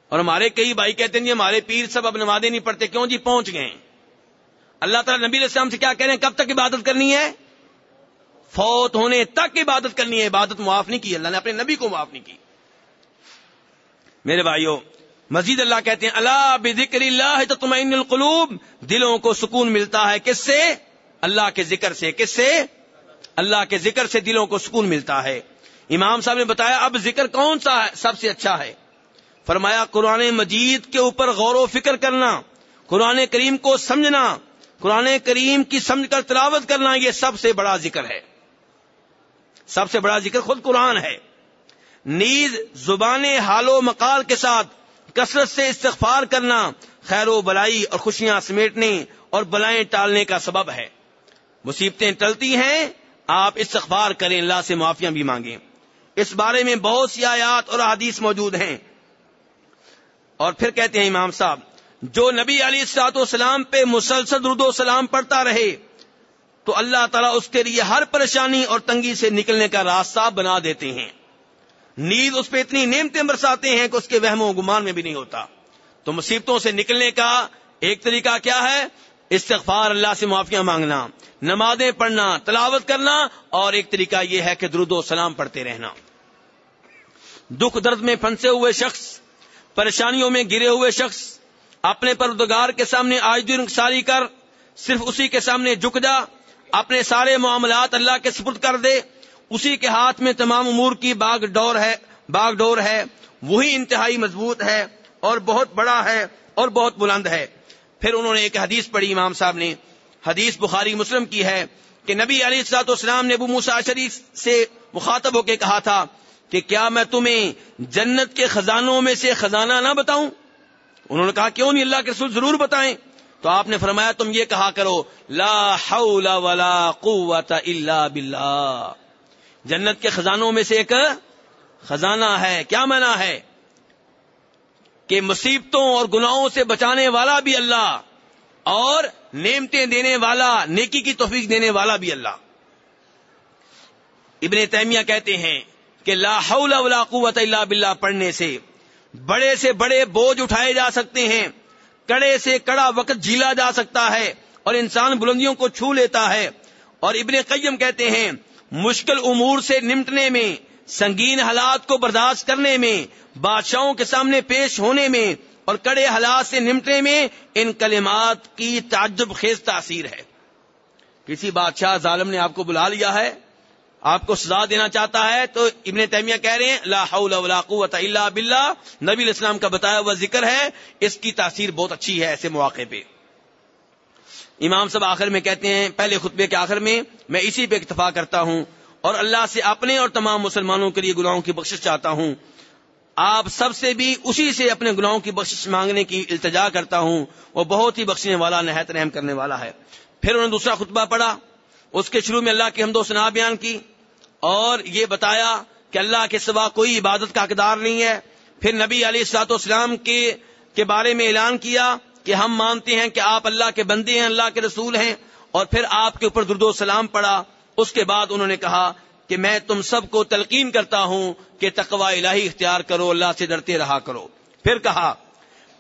اور ہمارے کئی بھائی کہتے ہیں جی ہمارے پیر سب اب نمازیں نہیں پڑھتے، کیوں جی پہنچ گئے اللہ تعالیٰ نبی علیہ السلام سے کیا کہہ رہے ہیں؟ کب تک عبادت کرنی ہے؟ فوت ہونے تک عبادت کرنی ہے، عبادت معاف نہیں کی، اللہ نے اپنے نبی کو معاف نہیں کی۔ میرے بھائیوں، مزید اللہ کہتے ہیں اللہ بکر اللہ تو القلوب، دلوں کو سکون ملتا ہے، کس سے؟ اللہ کے ذکر سے، کس سے؟ اللہ کے ذکر سے دلوں کو سکون ملتا ہے۔ امام صاحب نے بتایا، اب ذکر کون سا ہے؟ سب سے اچھا ہے۔ فرمایا، قرآن مجید کے اوپر غور و فکر کرنا، قرآن کریم کو سمجھنا، قرآن کریم کی سمجھ کر تلاوت کرنا، یہ سب سے بڑا ذکر ہے۔ سب سے بڑا ذکر خود قرآن ہے۔ نیز زبان حال و مقال کے ساتھ کثرت سے استغفار کرنا خیر و بلائی اور خوشیاں سمیٹنے اور بلائیں ٹالنے کا سبب ہے۔ مصیبتیں ٹلتی ہیں، آپ استغفار کریں، اللہ سے معافیاں بھی مانگیں۔ اس بارے میں بہت سی آیات اور حدیث موجود ہیں۔ اور پھر کہتے ہیں امام صاحب، جو نبی علی السلاط والسلام پہ مسلسل رد و سلام پڑھتا رہے، تو اللہ تعالیٰ اس کے لیے ہر پریشانی اور تنگی سے نکلنے کا راستہ بنا دیتے ہیں۔ نیند اس پہ اتنی نعمتیں برساتے ہیں کہ اس کے وہم و گمان میں بھی نہیں ہوتا۔ تو مصیبتوں سے نکلنے کا ایک طریقہ کیا ہے؟ استغفار اللہ سے معافیاں مانگنا، نمازیں پڑھنا، تلاوت کرنا، اور ایک طریقہ یہ ہے کہ درود و سلام پڑھتے رہنا۔ دکھ درد میں پھنسے ہوئے شخص، پریشانیوں میں گرے ہوئے شخص، اپنے پردگار کے سامنے آج دن ساری کر، صرف اسی کے سامنے جھک جا، اپنے سارے معاملات اللہ کے سپرد کر دے، اسی کے ہاتھ میں تمام امور کی باغ ڈور ہے، باغ ڈور ہے، وہی انتہائی مضبوط ہے اور بہت بڑا ہے اور بہت بلند ہے۔ پھر انہوں نے ایک حدیث پڑھی، امام صاحب نے، حدیث بخاری مسلم کی ہے کہ نبی علی السلاط اسلام نے ابو موسا شریف سے مخاطب ہو کے کہا تھا کہ کیا میں تمہیں جنت کے خزانوں میں سے خزانہ نہ بتاؤں؟ انہوں نے کہا، کیوں نہیں اللہ کے رسول ضرور بتائیں؟ تو آپ نے فرمایا، تم یہ کہا کرو، لا حول ولا قوت الا باللہ۔ جنت کے خزانوں میں سے ایک خزانہ ہے۔ کیا مانا ہے؟ کہ مصیبتوں اور گناہوں سے بچانے والا بھی اللہ اور نعمتیں دینے والا، نیکی کی توفیق دینے والا بھی اللہ۔ ابن تیمیہ کہتے ہیں کہ لا حول ولا قوت الا باللہ پڑھنے سے بڑے سے بڑے بوجھ اٹھائے جا سکتے ہیں، کڑے سے کڑا وقت جھیلا جا سکتا ہے اور انسان بلندیوں کو چھو لیتا ہے۔ اور ابن قیم کہتے ہیں، مشکل امور سے نمٹنے میں، سنگین حالات کو برداشت کرنے میں، بادشاہوں کے سامنے پیش ہونے میں اور کڑے حالات سے نمٹنے میں ان کلمات کی تعجب خیز تاثیر ہے۔ کسی بادشاہ ظالم نے آپ کو بلا لیا ہے؟ آپ کو سزا دینا چاہتا ہے تو ابن تیمیہ کہہ رہے ہیں، لا حول ولا قوت الا باللہ۔ نبی الاسلام کا بتایا ہوا ذکر ہے، اس کی تاثیر بہت اچھی ہے ایسے مواقع پہ۔ امام صاحب آخر میں کہتے ہیں، پہلے خطبے کے آخر میں میں اسی پہ اکتفا کرتا ہوں اور اللہ سے اپنے اور تمام مسلمانوں کے لیے گناہوں کی بخشش چاہتا ہوں۔ آپ سب سے بھی اسی سے اپنے گناہوں کی بخشش مانگنے کی التجا کرتا ہوں۔ وہ بہت ہی بخشنے والا، نہایت رحم کرنے والا ہے۔ پھر انہوں نے دوسرا خطبہ پڑھا۔ اس کے شروع میں اللہ کی حمد و سنا بیان کی۔ اور یہ بتایا کہ اللہ کے سوا کوئی عبادت کا حقدار نہیں ہے۔ پھر نبی علی سات اسلام کے کے بارے میں اعلان کیا کہ ہم مانتے ہیں کہ آپ اللہ کے بندے ہیں، اللہ کے رسول ہیں۔ اور پھر آپ کے اوپر درد و سلام پڑا۔ اس کے بعد انہوں نے کہا کہ میں تم سب کو تلقین کرتا ہوں کہ تقوا الہی اختیار کرو، اللہ سے ڈرتے رہا کرو۔ پھر کہا،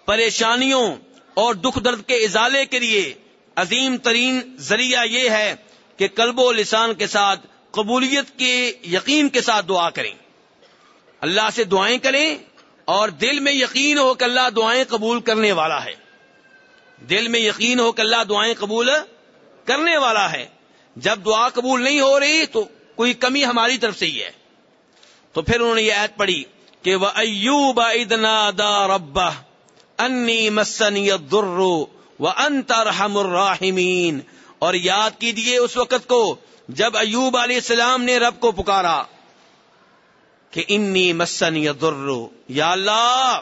پریشانیوں اور دکھ درد کے ازالے کے لیے عظیم ترین ذریعہ یہ ہے کہ قلب و لسان کے ساتھ قبولیت کے یقین کے ساتھ دعا کریں۔ اللہ سے دعائیں کریں اور دل میں یقین ہو کہ اللہ دعائیں قبول کرنے والا ہے۔ دل میں یقین ہو کہ اللہ دعائیں قبول کرنے والا ہے۔ جب دعا قبول نہیں ہو رہی تو کوئی کمی ہماری طرف سے ہی ہے۔ تو پھر انہوں نے یہ عید پڑھی کہ وہ ایوب ادنا دا ربا انی مسنی درو و انتر الراحمین اور یاد کیجیے اس وقت کو جب ایوب علیہ السلام نے رب کو پکارا کہ انی مسن یا یا اللہ،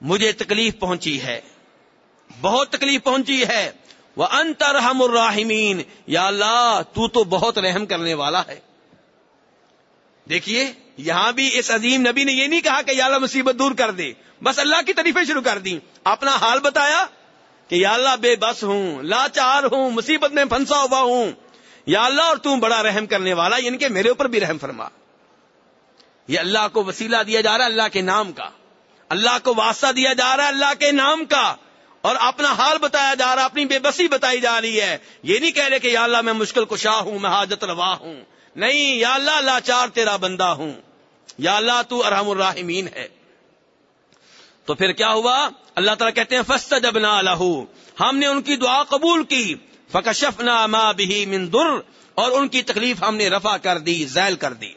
مجھے تکلیف پہنچی ہے۔ بہت تکلیف پہنچی ہے۔ وہ انتر ہم الراحمین، یا اللہ، تو تو بہت رحم کرنے والا ہے۔ دیکھیے، یہاں بھی اس عظیم نبی نے یہ نہیں کہا کہ یا اللہ مصیبت دور کر دے۔ بس اللہ کی طریفیں شروع کر دی اپنا حال بتایا کہ یا اللہ بے بس ہوں، لاچار ہوں، مصیبت میں پھنسا ہوا ہوں۔ یا اللہ اور تم بڑا رحم کرنے والا یعنی کہ میرے اوپر بھی رحم فرما۔ یہ اللہ کو وسیلہ دیا جا رہا ہے اللہ کے نام کا۔ اللہ کو واسطہ دیا جا رہا ہے اللہ کے نام کا۔ اور اپنا حال بتایا جا رہا، اپنی بے بسی بتائی جا رہی ہے۔ یہ نہیں کہہ رہے کہ یا اللہ میں مشکل کشا ہوں، میں حاجت روا ہوں۔ نہیں، یا اللہ اللہ چار تیرا بندہ ہوں۔ یا اللہ، تو ارحم الراحمین ہے۔ تو پھر کیا ہوا؟ اللہ تعالیٰ کہتے ہیں فسٹ جب نہ ہم نے ان کی دعا قبول کی۔ فکشفنا ما به من اور ان کی تکلیف ہم نے رفع کر دی، زیل کر دی۔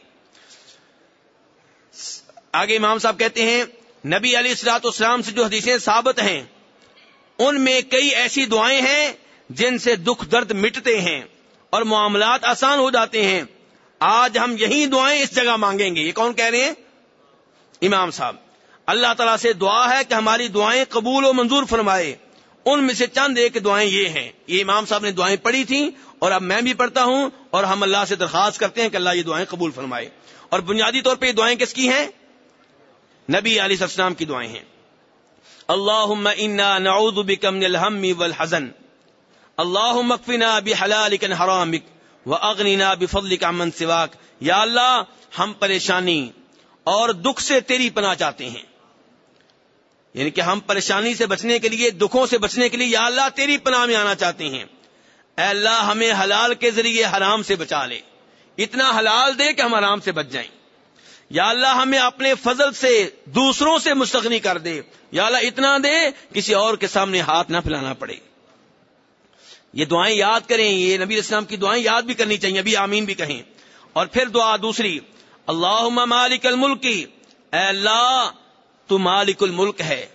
آگے امام صاحب کہتے ہیں، نبی علی السلاط اسلام سے جو حدیثیں ثابت ہیں، ان میں کئی ایسی دعائیں ہیں جن سے دکھ درد مٹتے ہیں اور معاملات آسان ہو جاتے ہیں۔ آج ہم یہی دعائیں اس جگہ مانگیں گے۔ یہ کون کہہ رہے ہیں؟ امام صاحب۔ اللہ تعالیٰ سے دعا ہے کہ ہماری دعائیں قبول و منظور فرمائے۔ ان میں سے چند ایک دعائیں یہ ہیں۔ یہ امام صاحب نے دعائیں پڑھی تھیں اور اب میں بھی پڑھتا ہوں اور ہم اللہ سے درخواست کرتے ہیں کہ اللہ یہ دعائیں قبول فرمائے۔ اور بنیادی طور پہ یہ دعائیں کس کی ہیں؟ نبی علی السلام کی دعائیں ہیں۔ اللہ نعوذ بک من الہم والحزن۔ اللہ مکفنا بحلالک حرامک واغننا بفضلک عمن سواک۔ یا اللہ، ہم پریشانی اور دکھ سے تیری پناہ چاہتے ہیں۔ یعنی کہ ہم پریشانی سے بچنے کے لیے، دکھوں سے بچنے کے لیے یا اللہ تیری پناہ میں آنا چاہتے ہیں۔ اے اللہ، ہمیں حلال کے ذریعے حرام سے بچا لے۔ اتنا حلال دے کہ ہم حرام سے بچ جائیں۔ یا اللہ، ہمیں اپنے فضل سے، دوسروں سے مستغنی کر دے۔ یا اللہ، اتنا دے، کسی اور کے سامنے ہاتھ نہ پھیلانا پڑے۔ یہ دعائیں یاد کریں۔ یہ نبی اسلام کی دعائیں یاد بھی کرنی چاہیے۔ ابھی آمین بھی کہیں۔ اور پھر دعا دوسری۔ اللہ مالک الملکی اے اللہ تو مالک الملک ہے۔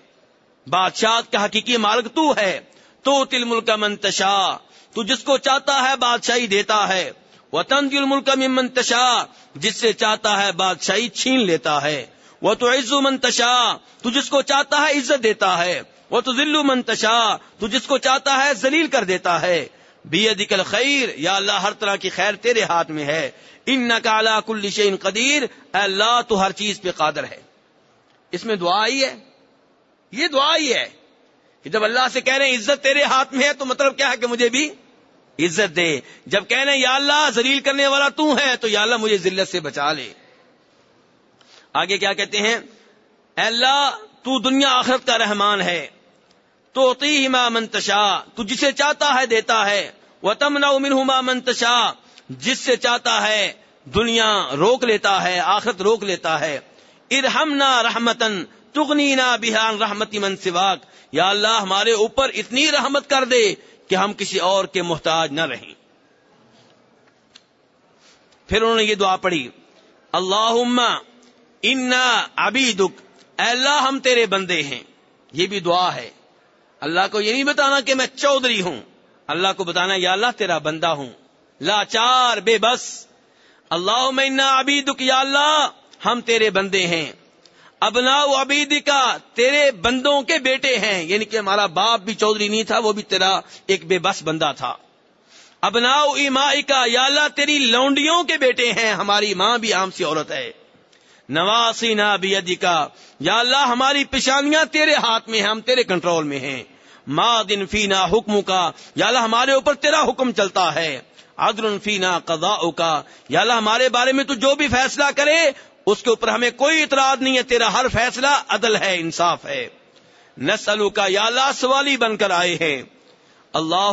بادشاہ کا حقیقی مالک تو ہے۔ تو تل ملک منتشا تو جس کو چاہتا ہے بادشاہی دیتا ہے۔ وہ تنز الملک میں منتشا جس سے چاہتا ہے بادشاہی چھین لیتا ہے۔ وہ تو عز منتشا تو جس کو چاہتا ہے عزت دیتا ہے۔ وہ تو ذلو منتشا تو جس کو چاہتا ہے ذلیل کر دیتا ہے۔ بی ادکل خیر یا اللہ، ہر طرح کی خیر تیرے ہاتھ میں ہے۔ ان نقالا کل شین قدیر۔ اللہ، تو ہر چیز پہ قادر ہے۔ اس میں دعا آئی ہے؟ یہ دعا ہی ہے کہ جب اللہ سے کہہ رہے ہیں، عزت تیرے ہاتھ میں ہے، تو مطلب کیا ہے کہ مجھے بھی عزت دے؟ جب کہہ رہے ہیں، یا اللہ زلیل کرنے والا تو ہے، تو یا اللہ مجھے ذلت سے بچا لے۔ آگے کیا کہتے ہیں؟ اے اللہ، تو دنیا آخرت کا رحمان ہے۔ تو منتشا تو جسے چاہتا ہے دیتا ہے۔ وہ تمنا منتشا جس سے چاہتا ہے دنیا روک لیتا ہے، آخرت روک لیتا ہے۔ ارحمنا رحمتن تغنینا بہان رحمتی من سواک۔ یا اللہ، ہمارے اوپر اتنی رحمت کر دے کہ ہم کسی اور کے محتاج نہ رہیں۔ پھر انہوں نے یہ دعا پڑھی اللہ انا ابھی دکھ اللہ، ہم تیرے بندے ہیں۔ یہ بھی دعا ہے۔ اللہ کو یہ نہیں بتانا کہ میں چودھری ہوں۔ اللہ کو بتانا، یا اللہ، تیرا بندہ ہوں۔ لاچار، بے بس۔ اللہ انا ابھی دکھ یا اللہ ہم تیرے بندے ہیں۔ ابنا عبید کا تیرے بندوں کے بیٹے ہیں۔ یعنی کہ ہمارا باپ بھی چودھری نہیں تھا، وہ بھی تیرا ایک بے بس بندہ تھا۔ ابنا اما کا یا اللہ تیری لونڈیوں کے بیٹے ہیں۔ ہماری ماں بھی عام سی عورت ہے۔ نواسی نا کا یا اللہ ہماری پیشانیاں تیرے ہاتھ میں ہیں، ہم تیرے کنٹرول میں ہیں۔ ماں دن فینا حکم کا یا اللہ ہمارے اوپر تیرا حکم چلتا ہے۔ عدل فینا قضاء کا یا اللہ ہمارے بارے میں تو جو بھی فیصلہ کرے اس کے اوپر ہمیں کوئی اعتراض نہیں ہے، تیرا ہر فیصلہ عدل ہے، انصاف ہے۔ نسلو کا یا اللہ سوالی بن کر آئے ہیں۔ اللہ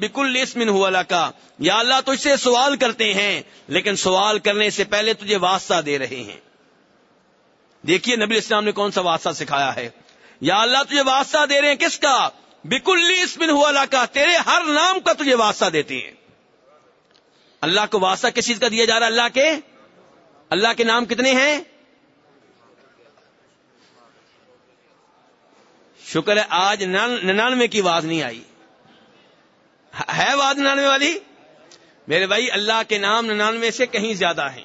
بکل اسمن ہوا کا یا اللہ تو سے سوال کرتے ہیں، لیکن سوال کرنے سے پہلے تجھے واسطہ دے رہے ہیں۔ دیکھیے نبی اسلام نے کون سا واسطہ سکھایا ہے۔ یا اللہ تجھے واسطہ دے رہے ہیں کس کا؟ بکل اسمن ہوا کا تیرے ہر نام کا تجھے واسطہ دیتے ہیں۔ اللہ کو واسطہ کس چیز کا دیا جا رہا ہے؟ اللہ کے اللہ کے نام کتنے ہیں؟ شکر ہے، آج ننانوے کی آواز نہیں آئی۔ ہے آواز ننانوے والی؟ میرے بھائی، اللہ کے نام ننانوے سے کہیں زیادہ ہیں۔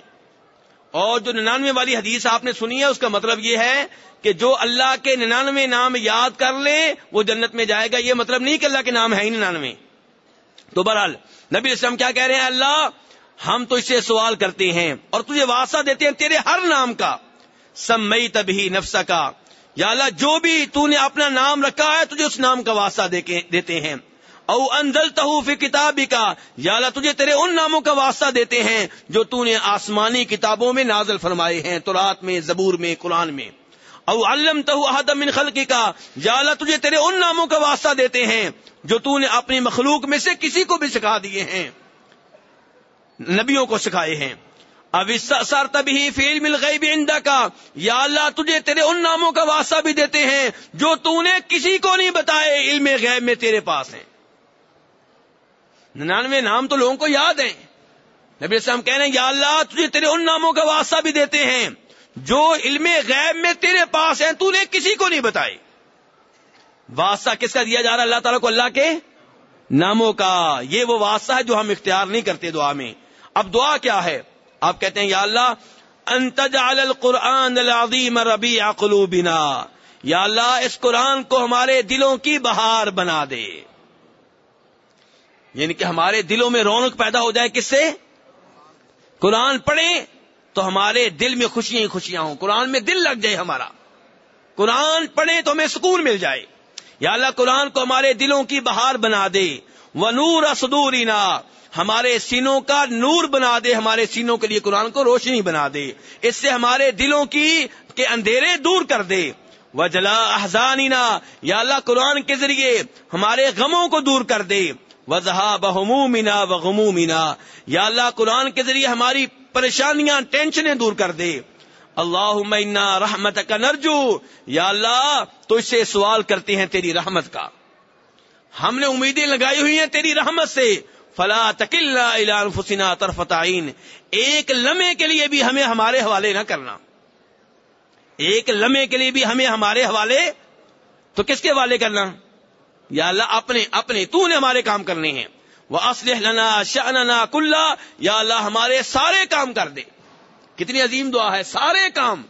اور جو ننانوے والی حدیث آپ نے سنی ہے، اس کا مطلب یہ ہے کہ جو اللہ کے ننانوے نام یاد کر لے، وہ جنت میں جائے گا۔ یہ مطلب نہیں کہ اللہ کے نام ہے ہی ننانوے۔ تو بہرحال، نبی اسلام کیا کہہ رہے ہیں؟ اللہ ہم تو اس سے سوال کرتے ہیں اور تجھے واسطہ دیتے ہیں تیرے ہر نام کا۔ سمئی تبھی نفس کا یا اللہ، جو بھی تو نے اپنا نام رکھا ہے، تجھے اس نام کا واسطہ دیتے ہیں۔ او انزل فی کتابی کا یا اللہ، تجھے تیرے ان ناموں کا واسطہ دیتے ہیں جو تو نے آسمانی کتابوں میں نازل فرمائے ہیں تو رات میں، زبور میں، قرآن میں۔ او علم تہو من خلقی کا یا اللہ، تجھے تیرے ان ناموں کا واسطہ دیتے ہیں جو تو نے اپنی مخلوق میں سے کسی کو بھی سکھا دیے ہیں۔ نبیوں کو سکھائے ہیں۔ اب سر تبھی فیل مل گئی بھی کا یا اللہ تجھے تیرے ان ناموں کا واسطہ بھی دیتے ہیں جو تو نے کسی کو نہیں بتائے علم غیب میں تیرے پاس ہیں۔ ننانوے نام تو لوگوں کو یاد ہیں۔ نبی السلام کہہ رہے ہیں، یا اللہ تجھے تیرے ان ناموں کا واسطہ بھی دیتے ہیں جو علم غیب میں تیرے پاس ہیں تو نے کسی کو نہیں بتائے۔ واسطہ کس کا دیا جا رہا اللہ تعالیٰ کو اللہ کے ناموں کا۔ یہ وہ واسطہ ہے جو ہم اختیار نہیں کرتے دعا میں۔ اب دعا کیا ہے؟ آپ کہتے ہیں، یا اللہ انتجال القرآن العظیم ربی قلوبنا. یا اللہ، اس قرآن کو ہمارے دلوں کی بہار بنا دے۔ یعنی کہ ہمارے دلوں میں رونق پیدا ہو جائے کس سے؟ قرآن پڑھیں تو ہمارے دل میں خوشیاں ہی خوشیاں ہوں۔ قرآن میں دل لگ جائے ہمارا۔ قرآن پڑھیں تو ہمیں سکون مل جائے۔ یا اللہ، قرآن کو ہمارے دلوں کی بہار بنا دے۔ وہ نور ہمارے سینوں کا نور بنا دے، ہمارے سینوں کے لیے قرآن کو روشنی بنا دے۔ اس سے ہمارے دلوں کی، کے اندھیرے دور کر دے۔ وہ جلا احزانینا، یا اللہ قرآن کے ذریعے ہمارے غموں کو دور کر دے۔ وضحا بہمو مینا مینا یا اللہ قرآن کے ذریعے ہماری پریشانیاں، ٹینشنیں دور کر دے۔ اللہ رحمت کا نرجو، یا اللہ تو اس سے سوال کرتے ہیں تیری رحمت کا۔ ہم نے امیدیں لگائی ہوئی ہیں تیری رحمت سے۔ فلا تکلنا ترفتعین ایک لمحے کے لیے بھی ہمیں ہمارے حوالے نہ کرنا۔ ایک لمحے کے لیے بھی ہمیں ہمارے حوالے، تو کس کے حوالے کرنا؟ یا اللہ اپنے اپنے، تو نے ہمارے کام کرنے ہیں۔ وہ اسلح لنا شاننا کلّا یا اللہ ہمارے سارے کام کر دے۔ کتنی عظیم دعا ہے، سارے کام۔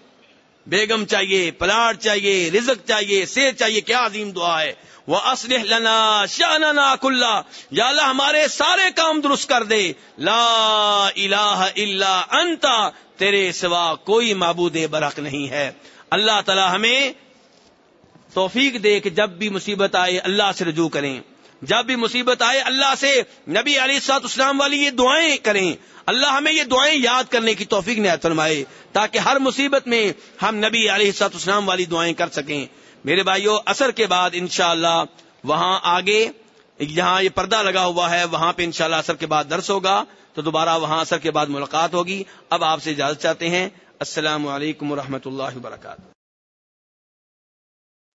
بیگم چاہیے، پلاٹ چاہیے، رزق چاہیے سیر چاہیے، کیا عظیم دعا ہے۔ وہ اسلح لنا شاننا کلّا یا اللہ ہمارے سارے کام درست کر دے۔ لا الہ الا انتا تیرے سوا کوئی معبود برق نہیں ہے۔ اللہ تعالی ہمیں توفیق دے کہ جب بھی مصیبت آئے اللہ سے رجوع کریں۔ جب بھی مصیبت آئے اللہ سے نبی علی سات اسلام والی یہ دعائیں کریں۔ اللہ ہمیں یہ دعائیں یاد کرنے کی توفیق نے فرمائے تاکہ ہر مصیبت میں ہم نبی علیہ سات اسلام والی دعائیں کر سکیں۔ میرے بھائیوں اثر کے بعد انشاءاللہ اللہ وہاں آگے جہاں یہ پردہ لگا ہوا ہے، وہاں پہ انشاءاللہ اثر کے بعد درس ہوگا، تو دوبارہ وہاں اثر کے بعد ملاقات ہوگی۔ اب آپ سے اجازت چاہتے ہیں۔ السلام علیکم و اللہ وبرکاتہ۔